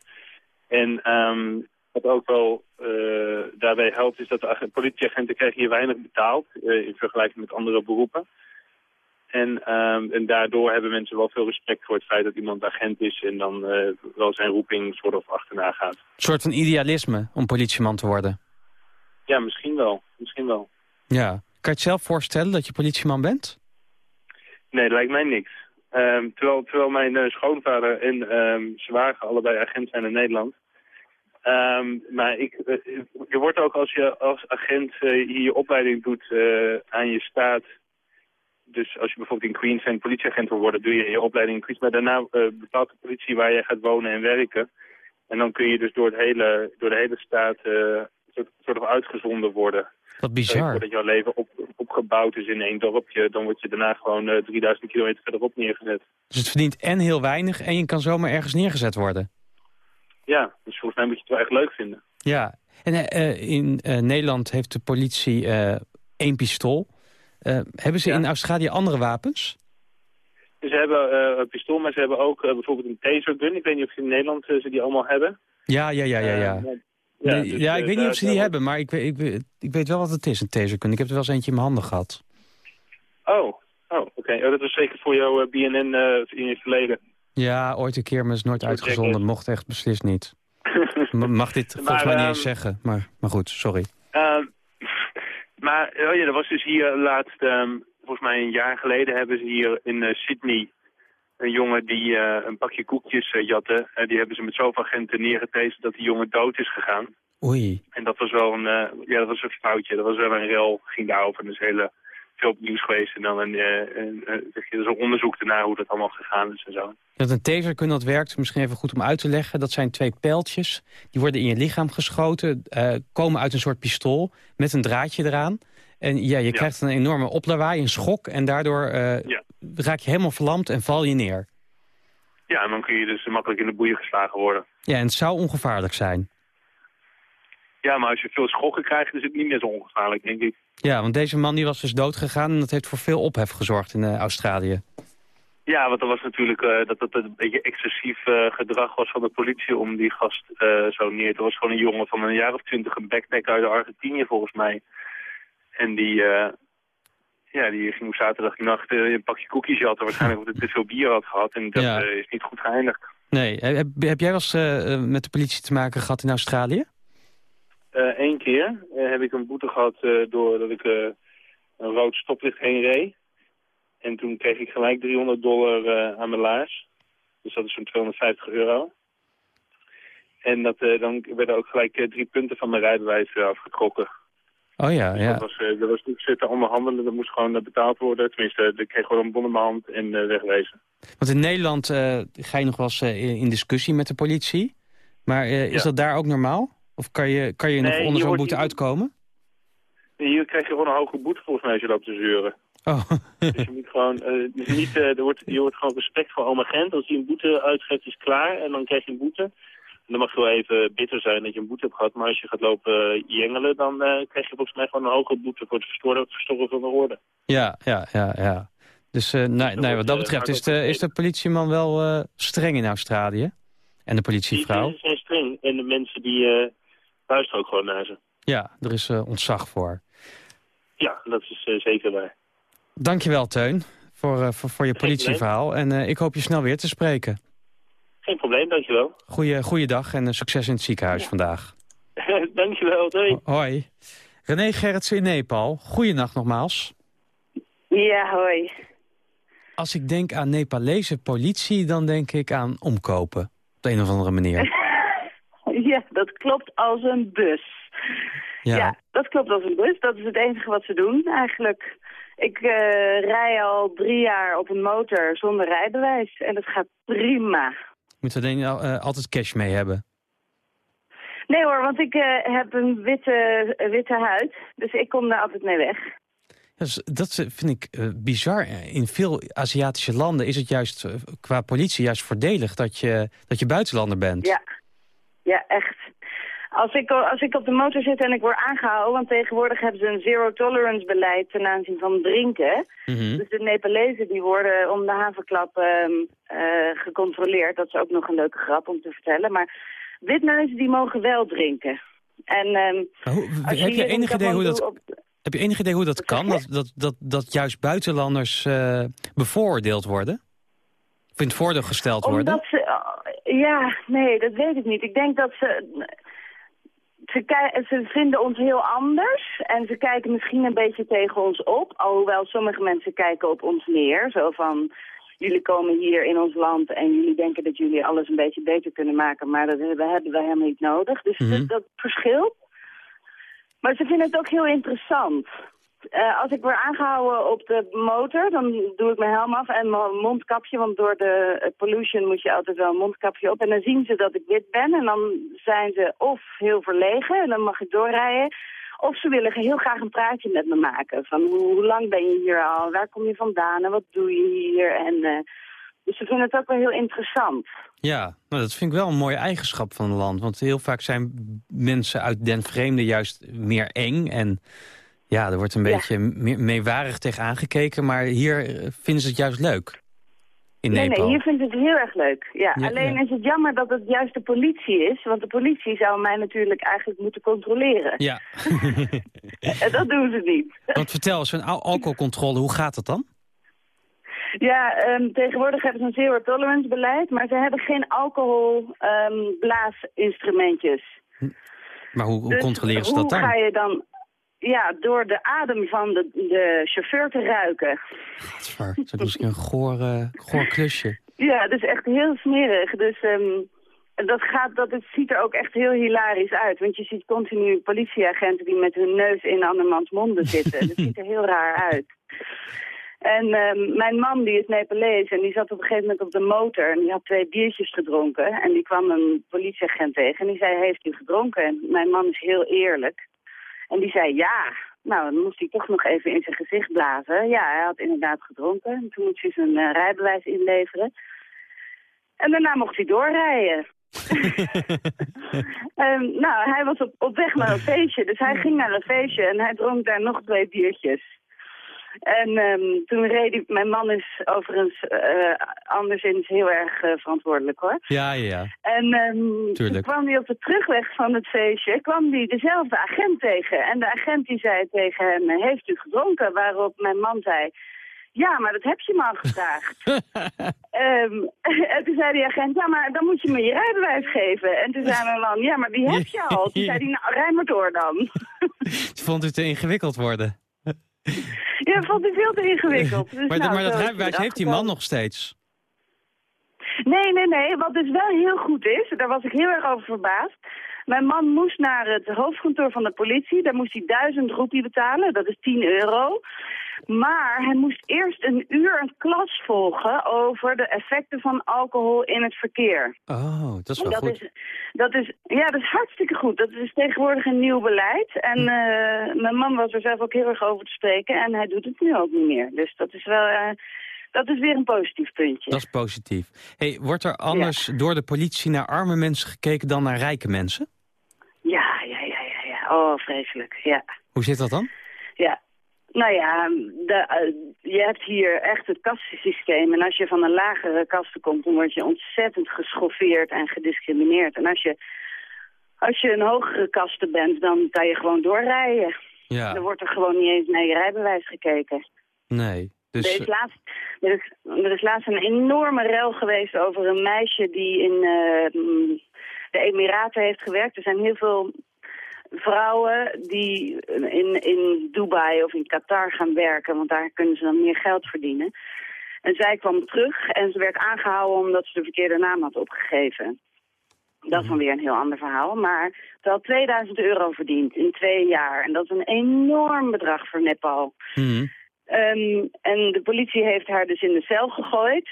En ehm, wat ook wel eh, daarbij helpt, is dat de ag- politieagenten krijgen hier weinig betaald eh, in vergelijking met andere beroepen. En, ehm, en daardoor hebben mensen wel veel respect voor het feit dat iemand agent is en dan eh, wel zijn roeping soort of achterna gaat. Een soort van idealisme om politieman te worden. Ja, misschien wel. Misschien wel. Ja. Kan je het zelf voorstellen dat je politieman bent? Nee, dat lijkt mij niks. Ehm, terwijl, terwijl mijn schoonvader en ehm zwager allebei agent zijn in Nederland. Ehm, maar ik, eh, je wordt ook als je als agent eh, hier je opleiding doet eh, aan je staat. Dus als je bijvoorbeeld in Queensland politieagent wil worden, doe je je opleiding in Queensland. Maar daarna eh, bepaalt de politie waar je gaat wonen en werken. En dan kun je dus door, het hele, door de hele staat soort, soort of uitgezonden worden. Wat bizar. Voordat jouw leven op, opgebouwd is in één dorpje, dan word je daarna gewoon eh, 3000 kilometer verderop neergezet. Dus het verdient en heel weinig en je kan zomaar ergens neergezet worden. Ja, dus volgens mij moet je het wel echt leuk vinden. Ja. En eh, eh, in eh, Nederland heeft de politie één pistool. Hebben ze in Australië andere wapens? Ze hebben een pistool, maar ze hebben ook bijvoorbeeld een tasergun. Ik weet niet of ze in Nederland ze die allemaal hebben. Ja, ja, ja, ja. ja. Ja, dus, ja, ik weet niet of ze die hebben, maar ik weet, ik, weet, ik weet wel wat het is, een tasergun. Ik heb er wel eens eentje in mijn handen gehad. Oh, oh oké. Oh, dat was zeker voor jouw BNN in het verleden. Ja, ooit een keer, maar is nooit uitgezonden. Mocht echt beslist niet. Ma- Mag dit volgens mij niet eens ehm, zeggen, maar, maar goed, sorry. Ehm, maar oh ja, er was dus hier laatst, ehm, volgens mij een jaar geleden, hebben ze hier in eh, Sydney een jongen die eh, een pakje koekjes eh, jatte. Eh, die hebben ze met zoveel agenten neergetezen dat die jongen dood is gegaan. Oei. En dat was wel een, eh, ja, dat was een foutje. Dat was wel een rel, ging daarover. Dus hele veel op nieuws geweest. En dan een, eh, een, dus een onderzoek ernaar hoe dat allemaal gegaan is en zo. Dat een tasergun dat werkt, misschien even goed om uit te leggen. Dat zijn twee pijltjes, die worden in je lichaam geschoten. eh, komen uit een soort pistool met een draadje eraan. En ja, je krijgt een enorme oplawaai, een schok. En daardoor eh, Ja. raak je helemaal verlamd en val je neer. Ja, en dan kun je dus makkelijk in de boeien geslagen worden. Ja, en het zou ongevaarlijk zijn. Ja, maar als je veel schokken krijgt, is het niet meer zo ongevaarlijk, denk ik. Ja, want deze man die was dus dood gegaan en dat heeft voor veel ophef gezorgd in eh, Australië. Ja, want dat was natuurlijk eh, dat dat een beetje excessief eh, gedrag was van de politie om die gast zo neer te... was gewoon een jongen van een jaar of twintig, een backpack uit Argentinië volgens mij. En die, ja, die ging op zaterdagnacht een pakje koekjes jatten. Waarschijnlijk omdat hij te veel bier had gehad en dat Ja. is niet goed geëindigd. Nee, heb, heb jij wel eens met de politie te maken gehad in Australië? Eén keer eh, heb ik een boete gehad eh, doordat ik eh, een rood stoplicht heen reed. En toen kreeg ik gelijk 300 dollar eh, aan mijn laars. Dus dat is zo'n 250 euro. En dat, eh, dan werden ook gelijk eh, drie punten van mijn rijbewijs eh, afgetrokken. Oh ja, Dus ja. dat was, eh, dat was niet zitten onderhandelen, dat moest gewoon eh, betaald worden. Tenminste, eh, ik kreeg gewoon een bon in mijn hand en eh, wegwezen. Want in Nederland eh, ga je nog wel eens eh, in, discussie met de politie. Maar eh, is Ja. dat daar ook normaal? Of kan je, kan je nog onder zo'n boete uitkomen? Hier krijg je gewoon een hoge boete volgens mij als je loopt te zeuren. Oh, Dus je moet gewoon, eh, dus niet, eh, er, wordt, je wordt gewoon respect voor oom agent. Als hij een boete uitgeeft, is klaar en dan krijg je een boete. En dan mag je wel even bitter zijn dat je een boete hebt gehad. Maar als je gaat lopen eh, jengelen, dan krijg je volgens mij gewoon een hoge boete voor het verstoren, verstoren van de orde. ja, ja, ja, ja. Dus eh, nee, nee, wat dat betreft is de, is de politieman wel streng in Australië. En de politievrouw. Die zijn streng en de mensen die luisteren ook gewoon naar ze. Ja, er is eh, ontzag voor. Ja, dat is eh, zeker waar. Dankjewel, Teun, voor, eh, voor, voor je politieverhaal. En eh, ik hoop je snel weer te spreken. Geen probleem, dankjewel. Goeie, goeie dag en succes in het ziekenhuis vandaag. dankjewel, doei. Ho- Hoi. René Gerritsen in Nepal. Goeienacht nogmaals. Ja, hoi. Als ik denk aan Nepalese politie, dan denk ik aan omkopen. Op de een of andere manier. ja, dat klopt als een bus. Ja. Ja. dat klopt als een bus. Dat is het enige wat ze doen eigenlijk. Ik eh, rij al drie jaar op een motor zonder rijbewijs en dat gaat prima. Moeten we alleen eh, altijd cash mee hebben. Nee hoor, want ik eh, heb een witte, witte huid, dus ik kom daar altijd mee weg. Dat, is- dat vind ik bizar. In veel Aziatische landen is het juist qua politie juist voordelig dat je, dat je buitenlander bent. Ja, ja echt. Als ik, als ik op de motor zit en ik word aangehouden, want tegenwoordig hebben ze een zero tolerance beleid ten aanzien van drinken. Mhm. Dus de Nepalezen die worden om de havenklap ehm, eh, gecontroleerd. Dat is ook nog een leuke grap om te vertellen. Maar witneuzen die mogen wel drinken. En, ehm, hoe- heb je hier in enig idee hoe dat, op- heb je enig idee hoe dat kan? Dat, dat, dat, dat juist buitenlanders eh, bevooroordeeld worden? Of in het voordeel gesteld worden? Omdat ze... ja, nee, dat weet ik niet. Ik denk dat ze... Ze, ze vinden ons heel anders en ze kijken misschien een beetje tegen ons op. Alhoewel sommige mensen kijken op ons neer. Zo van, jullie komen hier in ons land en jullie denken dat jullie alles een beetje beter kunnen maken. Maar dat hebben, hebben wij helemaal niet nodig. Dus Mhm. dat, dat verschilt. Maar ze vinden het ook heel interessant. Eh, als ik word aangehouden op de motor, dan doe ik mijn helm af en mijn mondkapje. Want door de eh, pollution moet je altijd wel een mondkapje op. En dan zien ze dat ik wit ben en dan zijn ze of heel verlegen en dan mag ik doorrijden. Of ze willen heel graag een praatje met me maken. Van hoe, lang ben je hier al? Waar kom je vandaan? En wat doe je hier? En, eh, dus ze vinden het ook wel heel interessant. Ja, nou, dat vind ik wel een mooie eigenschap van een land. Want heel vaak zijn mensen uit den vreemde juist meer eng. En ja, er wordt een Ja. beetje me- meewarig tegen aangekeken. Maar hier eh, vinden ze het juist leuk. In nee, Nepal. nee, hier vind ik het heel erg leuk. Ja, Ja, alleen ja. is het jammer dat het juist de politie is. Want de politie zou mij natuurlijk eigenlijk moeten controleren. Ja. En dat doen ze niet. Want vertel eens, een al- alcoholcontrole, hoe gaat dat dan? Ja, ehm, tegenwoordig hebben ze een zero tolerance beleid, maar ze hebben geen alcohol ehm, blaasinstrumentjes. Maar hoe, hoe Dus controleren ze hoe dat dan? ga je dan... Ja, door de adem van de, de chauffeur te ruiken. Gadver, Dat is misschien een goor, goor klusje. Ja, dat is echt heel smerig. Dus ehm, dat, gaat, dat het ziet er ook echt heel hilarisch uit. Want je ziet continu politieagenten die met hun neus in andermans monden zitten. dat ziet er heel raar uit. En ehm, mijn man die is Nepalees en die zat op een gegeven moment op de motor en die had twee biertjes gedronken. En die kwam een politieagent tegen en die zei, heeft u gedronken? En mijn man is heel eerlijk. En die zei ja. Nou, dan moest hij toch nog even in zijn gezicht blazen. Ja, hij had inderdaad gedronken. En toen moest hij zijn eh, rijbewijs inleveren. En daarna mocht hij doorrijden. Ehm, nou, hij was op, op weg naar een feestje. Dus hij ging naar een feestje en hij dronk daar nog twee biertjes. En ehm, toen reed hij... Mijn man is overigens eh anderszins heel erg eh, verantwoordelijk, hoor. Ja, ja, ja. En ehm, toen kwam hij op de terugweg van het feestje, kwam hij dezelfde agent tegen. En de agent die zei tegen hem, heeft u gedronken? Waarop mijn man zei, ja, maar dat heb je me al gevraagd. Ehm, en toen zei die agent, ja, maar dan moet je me je rijbewijs geven. En toen zei mijn man, ja, maar die heb je al. Toen zei hij, nou, rij maar door dan. Ze vond het te ingewikkeld worden. Ja, dat vond hij veel te ingewikkeld. Dus maar nou, maar dat rijbewijs heeft die man nog steeds. Nee, nee, nee. Wat dus wel heel goed is, daar was ik heel erg over verbaasd. Mijn man moest naar het hoofdkantoor van de politie. Daar moest hij 1000 roepie betalen, dat is 10 euro. Maar hij moest eerst een uur een klas volgen over de effecten van alcohol in het verkeer. Oh, dat is wel dat goed. Is, dat is, ja, dat is hartstikke goed. Dat is tegenwoordig een nieuw beleid. En Hm. eh, mijn man was er zelf ook heel erg over te spreken. En hij doet het nu ook niet meer. Dus dat is wel... eh, dat is weer een positief puntje. Dat is positief. Hey, wordt er anders door de politie naar arme mensen gekeken dan naar rijke mensen? Ja, ja, ja, ja, ja. Oh, vreselijk. Ja. Hoe zit dat dan? Ja. Nou ja, de, eh, je hebt hier echt het kastensysteem. En als je van een lagere kasten komt, dan word je ontzettend geschoffeerd en gediscrimineerd. En als je, als je een hogere kaste bent, dan kan je gewoon doorrijden. Ja. Dan wordt er gewoon niet eens naar je rijbewijs gekeken. Nee. er, Dus, is laatst, er, is, er is laatst een enorme rel geweest over een meisje die in eh, mm, de Emiraten heeft gewerkt. Er zijn heel veel vrouwen die in, in Dubai of in Qatar gaan werken, want daar kunnen ze dan meer geld verdienen. En zij kwam terug en ze werd aangehouden omdat ze de verkeerde naam had opgegeven. Dat is dan weer een heel ander verhaal. Maar ze had 2000 euro verdiend in twee jaar. En dat is een enorm bedrag voor Nepal. Mhm. Ehm, en de politie heeft haar dus in de cel gegooid.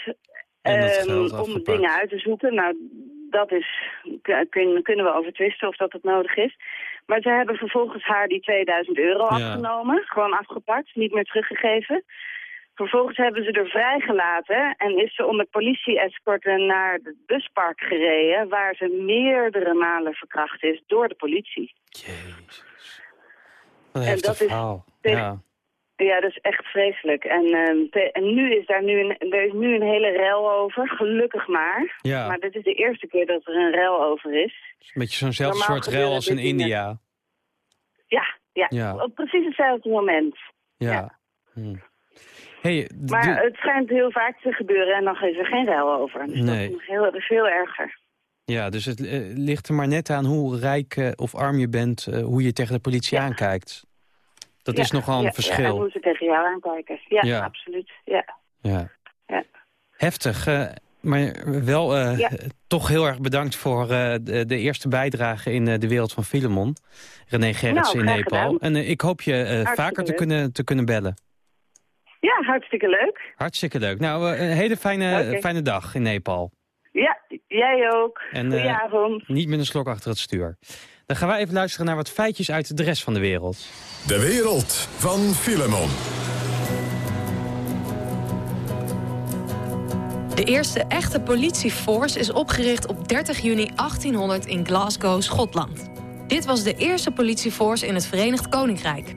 Ehm, om dingen uit te zoeken. Nou, dat is, kun, kunnen we over twisten of dat het nodig is. Maar ze hebben vervolgens haar die 2000 euro Ja. afgenomen. Gewoon afgepakt, niet meer teruggegeven. Vervolgens hebben ze er vrijgelaten en is ze onder politie-escorten naar het buspark gereden... waar ze meerdere malen verkracht is door de politie. Wat een En dat is verhaal. tegen- Ja. Ja, dat is echt vreselijk. En, ehm, te- en nu is daar nu een, er is nu een hele rel over, gelukkig maar. Ja. Maar dit is de eerste keer dat er een rel over is. Een beetje zo'nzelfde soort rel als in. India. Ja, ja, Ja. op precies hetzelfde moment. Ja. Hm. Hey, Maar het schijnt heel vaak te gebeuren en dan is er geen rel over. Dus Nee. dat is nog heel, dat is heel erger. ja, dus het eh, ligt er maar net aan hoe rijk eh, of arm je bent, eh, hoe je tegen de politie aankijkt. Dat Ja, is nogal een ja, Ja, verschil. hoe ze tegen jou aankijken. Ja, Ja. absoluut. Ja. Ja. Heftig, eh, maar wel eh, toch heel erg bedankt voor eh, de, de eerste bijdrage in de wereld van Filemon. René Gerritsen Nou, in Nepal. gedaan. En ik hoop je vaker te kunnen, te kunnen bellen. ja, hartstikke leuk. Hartstikke leuk. Nou, een hele fijne, fijne dag in Nepal. Ja, jij ook. En, Goedenavond. Niet met een slok achter het stuur. Dan gaan wij even luisteren naar wat feitjes uit de rest van de wereld. De wereld van Filemon. De eerste echte politieforce is opgericht op 30 juni 1800 in Glasgow, Schotland. Dit was de eerste politieforce in het Verenigd Koninkrijk.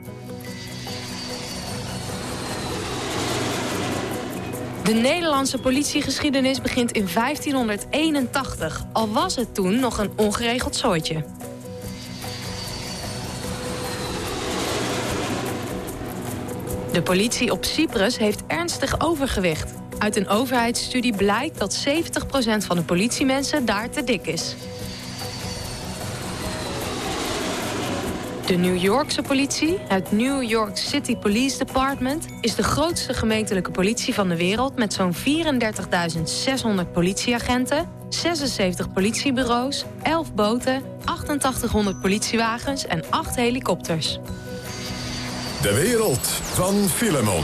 De Nederlandse politiegeschiedenis begint in 1581, al was het toen nog een ongeregeld zooitje. De politie op Cyprus heeft ernstig overgewicht. Uit een overheidsstudie blijkt dat 70% van de politiemensen daar te dik is. De New Yorkse politie, het New York City Police Department, is de grootste gemeentelijke politie van de wereld met zo'n 34.600 politieagenten, 76 politiebureaus, 11 boten, 8800 politiewagens en 8 helikopters. De wereld van Filemon.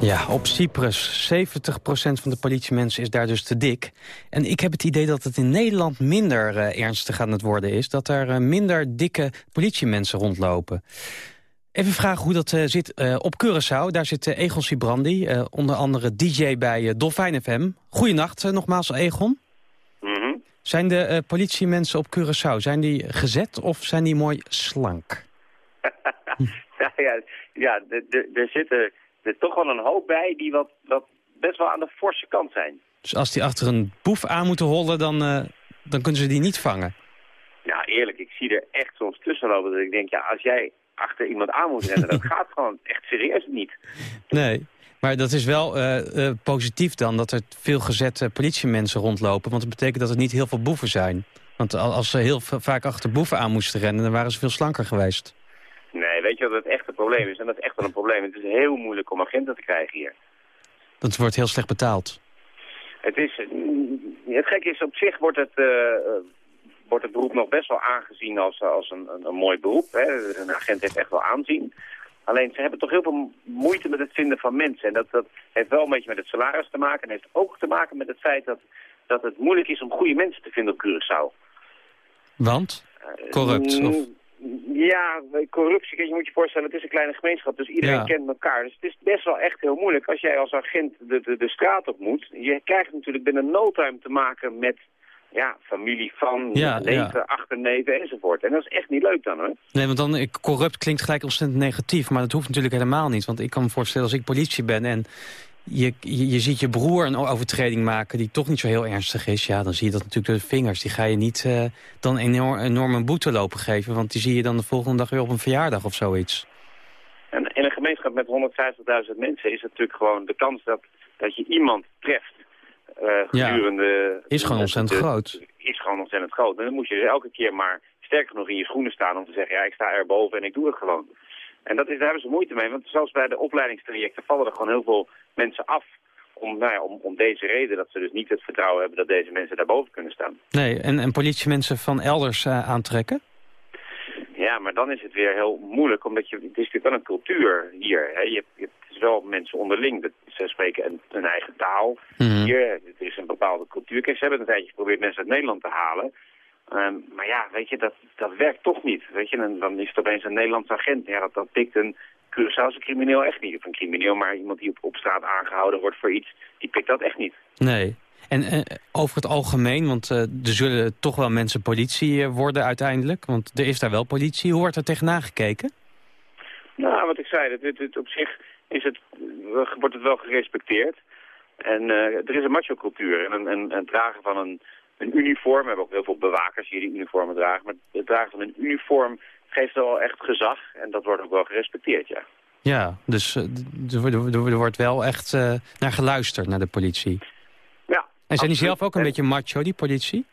Ja, op Cyprus. 70% van de politiemensen is daar dus te dik. En ik heb het idee dat het in Nederland minder eh, ernstig aan het worden is. Dat er eh, minder dikke politiemensen rondlopen. Even vragen hoe dat eh, zit op Curaçao. Daar zit Egon Sibrandi, onder andere DJ bij Dolfijn FM. Goedenacht eh, nogmaals, Egon. Zijn de eh, politiemensen op Curaçao, zijn die gezet of zijn die mooi slank? ja, ja, ja er zitten er toch wel een hoop bij die wat, wat best wel aan de forse kant zijn. Dus als die achter een boef aan moeten hollen, dan, eh, dan kunnen ze die niet vangen. Ja, eerlijk, ik zie er echt soms tussen lopen dat ik denk, ja, als jij achter iemand aan moet rennen, dat gaat gewoon echt serieus niet. Nee, maar dat is wel eh, eh, positief dan dat er veel gezette politiemensen rondlopen. Want dat betekent dat er niet heel veel boeven zijn. Want al- als ze heel va- vaak achter boeven aan moesten rennen, dan waren ze veel slanker geweest. Nee, weet je wat het echte probleem is? En dat is echt wel een probleem. Het is heel moeilijk om agenten te krijgen hier. Het wordt heel slecht betaald. Het, is, mm, het gekke is, op zich wordt het, eh, wordt het beroep nog best wel aangezien als, als een, een, een mooi beroep. Hè. Een agent heeft echt wel aanzien. Alleen ze hebben toch heel veel moeite met het vinden van mensen. En dat, dat heeft wel een beetje met het salaris te maken. En heeft ook te maken met het feit dat, dat het moeilijk is om goede mensen te vinden op Curaçao. Want? Corrupt? Mm, Of... Ja, corruptie, je moet je voorstellen, het is een kleine gemeenschap, dus iedereen Ja. kent elkaar. Dus het is best wel echt heel moeilijk als jij als agent de, de, de straat op moet. Je krijgt natuurlijk binnen no time te maken met ja, familie van, Ja, neven, ja. achterneven enzovoort. En dat is echt niet leuk dan hoor. Nee, want dan, corrupt klinkt gelijk ontzettend negatief. Maar dat hoeft natuurlijk helemaal niet. Want ik kan me voorstellen, als ik politie ben en je, je, je ziet je broer een overtreding maken... die toch niet zo heel ernstig is, ja, dan zie je dat natuurlijk door de vingers. Die ga je niet eh, dan enorm, enorm een boete lopen geven... want die zie je dan de volgende dag weer op een verjaardag of zoiets. En in een gemeenschap met 150.000 mensen is het natuurlijk gewoon de kans dat, dat je iemand treft eh Ja, gedurende... is gewoon ontzettend de- groot. Is gewoon ontzettend groot. En dan moet je dus elke keer maar sterk genoeg in je schoenen staan om te zeggen, ja, ik sta erboven en ik doe het gewoon. En dat is, daar hebben ze moeite mee, want zelfs bij de opleidingstrajecten vallen er gewoon heel veel mensen af. Om, nou ja, om, om deze reden, dat ze dus niet het vertrouwen hebben dat deze mensen daarboven kunnen staan. Nee, en, en politiemensen van elders eh, aantrekken? Ja, maar dan is het weer heel moeilijk, omdat je, het is natuurlijk wel een cultuur hier. Hè. Je, hebt- je, is wel mensen onderling, dat, ze spreken een, een eigen taal. Mhm. Hier, het is een bepaalde cultuur. Kijk, ze hebben een tijdje geprobeerd mensen uit Nederland te halen. Ehm, maar ja, weet je, dat, dat werkt toch niet. Weet je, en dan is het opeens een Nederlands agent. Ja, dat, dat pikt een Curaçaose crimineel echt niet. Of een crimineel, maar iemand die op, op straat aangehouden wordt voor iets, die pikt dat echt niet. Nee. En eh, over het algemeen, want eh, er zullen toch wel mensen politie eh, worden uiteindelijk. Want er is daar wel politie. Hoe wordt er tegenaan gekeken? Nou, wat ik zei, het, het, het- op zich is het, eh, wordt het wel gerespecteerd. En eh, er is een macho-cultuur. En een, dragen van een, een uniform, we hebben ook heel veel bewakers hier die uniformen dragen. Maar het dragen van een uniform geeft wel echt gezag. En dat wordt ook wel gerespecteerd, ja. Ja, dus eh, er, wordt- er, er wordt wel echt naar geluisterd, naar de politie. Ja, En zijn die zelf ook een En- beetje macho, die politie?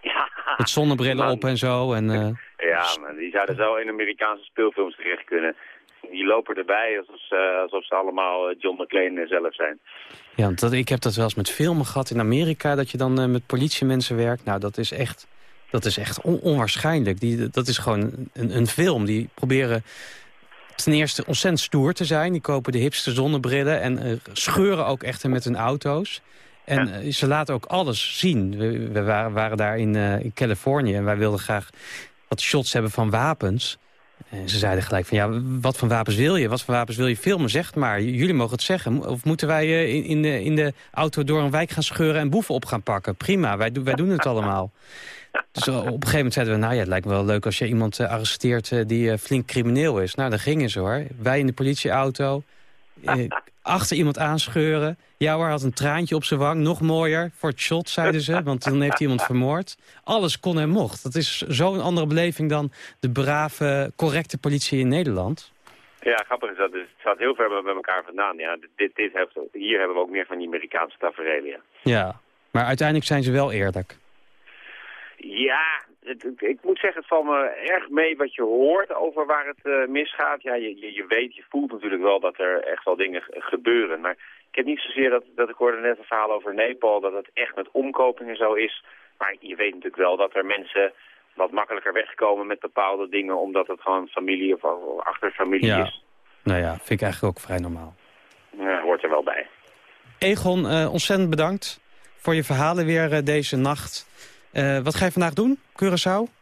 Ja, Met zonnebrillen Man. op en zo. En, ja maar die zouden zo in Amerikaanse speelfilms terecht kunnen. Die lopen erbij alsof ze, alsof ze allemaal eh, John McClane zelf zijn. ja, want dat, ik heb dat wel eens met filmen gehad in Amerika... dat je dan eh, met politiemensen werkt. Nou, dat is echt, dat is echt on- onwaarschijnlijk. Die, dat is gewoon een, een film. Die proberen ten eerste ontzettend stoer te zijn. Die kopen de hipste zonnebrillen en eh, scheuren ook echt met hun auto's. En eh, ze laten ook alles zien. We, we waren, waren daar in, eh, in Californië en wij wilden graag wat shots hebben van wapens. En ze zeiden gelijk van, ja, wat voor wapens wil je? Wat voor wapens wil je filmen? Zeg maar, jullie mogen het zeggen. Of moeten wij eh, in, in, de, in de auto door een wijk gaan scheuren en boeven op gaan pakken? Prima, wij, doen wij doen het allemaal. Dus op een gegeven moment zeiden we, nou ja, het lijkt me wel leuk als je iemand eh, arresteert eh, die flink crimineel is. Nou, daar gingen ze hoor. Wij in de politieauto, achter iemand aanscheuren. Hoor, had een traantje op zijn wang, nog mooier. Voor het shot, zeiden ze, want dan heeft hij iemand vermoord. Alles kon en mocht. Dat is zo'n andere beleving dan de brave, correcte politie in Nederland. Ja, grappig is dat. Dus het staat heel ver bij elkaar vandaan. Ja, dit, dit heeft, hier hebben we ook meer van die Amerikaanse tafereelen. Ja. Ja, maar uiteindelijk zijn ze wel eerlijk. Ja, het- ik moet zeggen, het valt me erg mee wat je hoort over waar het eh, misgaat. Ja, je, je, je weet, je voelt natuurlijk wel dat er echt wel dingen gebeuren. Maar ik heb niet zozeer dat, dat ik hoorde net een verhaal over Nepal, dat het echt met omkopingen zo is. Maar je weet natuurlijk wel dat er mensen wat makkelijker wegkomen met bepaalde dingen, omdat het gewoon familie of, of achter familie Ja. is. Nou ja, vind ik eigenlijk ook vrij normaal. Ja, hoort er wel bij. Egon, eh, ontzettend bedankt voor je verhalen weer eh, deze nacht. Eh, wat ga je vandaag doen, Curaçao?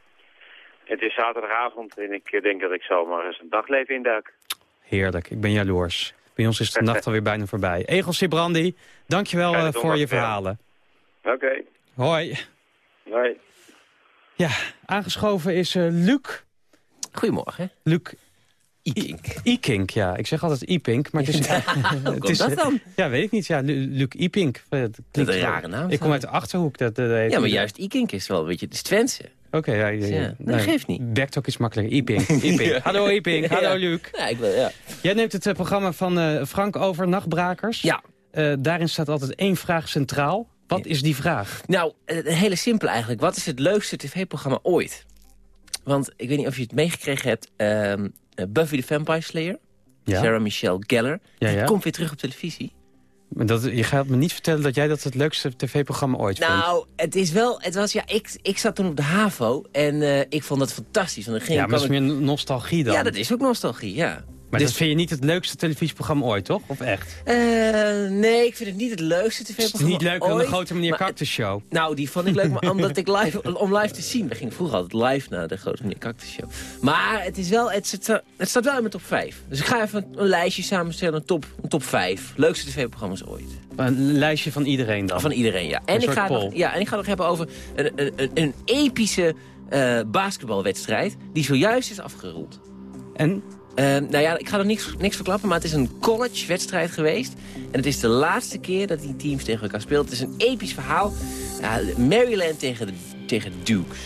Het is zaterdagavond en ik eh, denk dat ik zo maar eens een dagleven induik. Heerlijk, ik ben jaloers. Bij ons is de nacht alweer bijna voorbij. Egon Sibrandi, dankjewel eh, voor je verhalen. Oké, Hoi. hoi. Ja, aangeschoven is eh, Luc. Goedemorgen. Luc Ikink, ja. Ik zeg altijd Ipink, maar het is... Hoe het komt is, dat dan? Ja, weet ik niet. Ja, Lu- Luc Ipink. Eh, Dat een rare naam, Ik kom uit de Achterhoek. Dat, Ja, maar juist Ikink is wel een beetje... Het is Twentse. Oké, ja, ja, ja. Ja, dat geeft niet. Bekt ook iets makkelijker. Ipink. Ipink. Ja. Hallo Ipink. Hallo. Luc. Ja, ik wil, ja. Jij neemt het eh, programma van eh, Frank over, Nachtbrakers. Ja. Daarin staat altijd één vraag centraal. Wat is die vraag? Nou, een hele simpel eigenlijk. Wat is het leukste tv-programma ooit? Want ik weet niet of je het meegekregen hebt. ehm, eh, Buffy the Vampire Slayer. Ja. Sarah Michelle Gellar. Ja, ja. Die komt weer terug op televisie. Maar Dat, je gaat me niet vertellen dat jij dat het leukste tv-programma ooit vindt. Nou, het is wel... Het was, ja, ik, ik zat toen op de HAVO en eh, ik vond dat fantastisch. Want dan ging, ja, maar dat is meer nostalgie dan. ja, dat is ook nostalgie, ja. Maar Dus- dat vind je niet het leukste televisieprogramma ooit, toch? Of echt? Eh, nee, ik vind het niet het leukste Het is tv-programma niet leuker dan de grote meneer Cactus Show. Nou, die vond ik leuk, maar omdat ik live, om live te zien. We gingen vroeger altijd live naar de grote meneer Cactus Show. Maar het is wel, het, zit- het staat wel in mijn top 5. Dus ik ga even een lijstje samenstellen, een top, een top 5. Leukste tv-programma's ooit. Een lijstje van iedereen dan. Van iedereen, ja. En, Een ik ga, poll. nog, ja, en ik ga nog hebben over een, een, een, een epische eh, basketbalwedstrijd... die zojuist is afgerond. En? Eh, nou ja, ik ga nog niks, niks verklappen, maar het is een college-wedstrijd geweest. En het is de laatste keer dat die teams tegen elkaar speelden. Het is een episch verhaal. Maryland tegen de, tegen Dukes.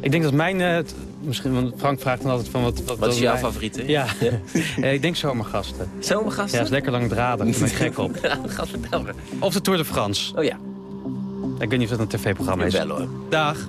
Ik denk dat mijn... eh, misschien, want Frank vraagt dan altijd van wat... Wat, Wat is jouw mijn- favoriete? Ja, Eh, ik denk zomergasten. Zomergasten? Ja, is lekker langdradig. Ik ben gek op. Of de Tour de France. Oh ja. Ik weet niet of dat een tv-programma is. Wel hoor. Dag.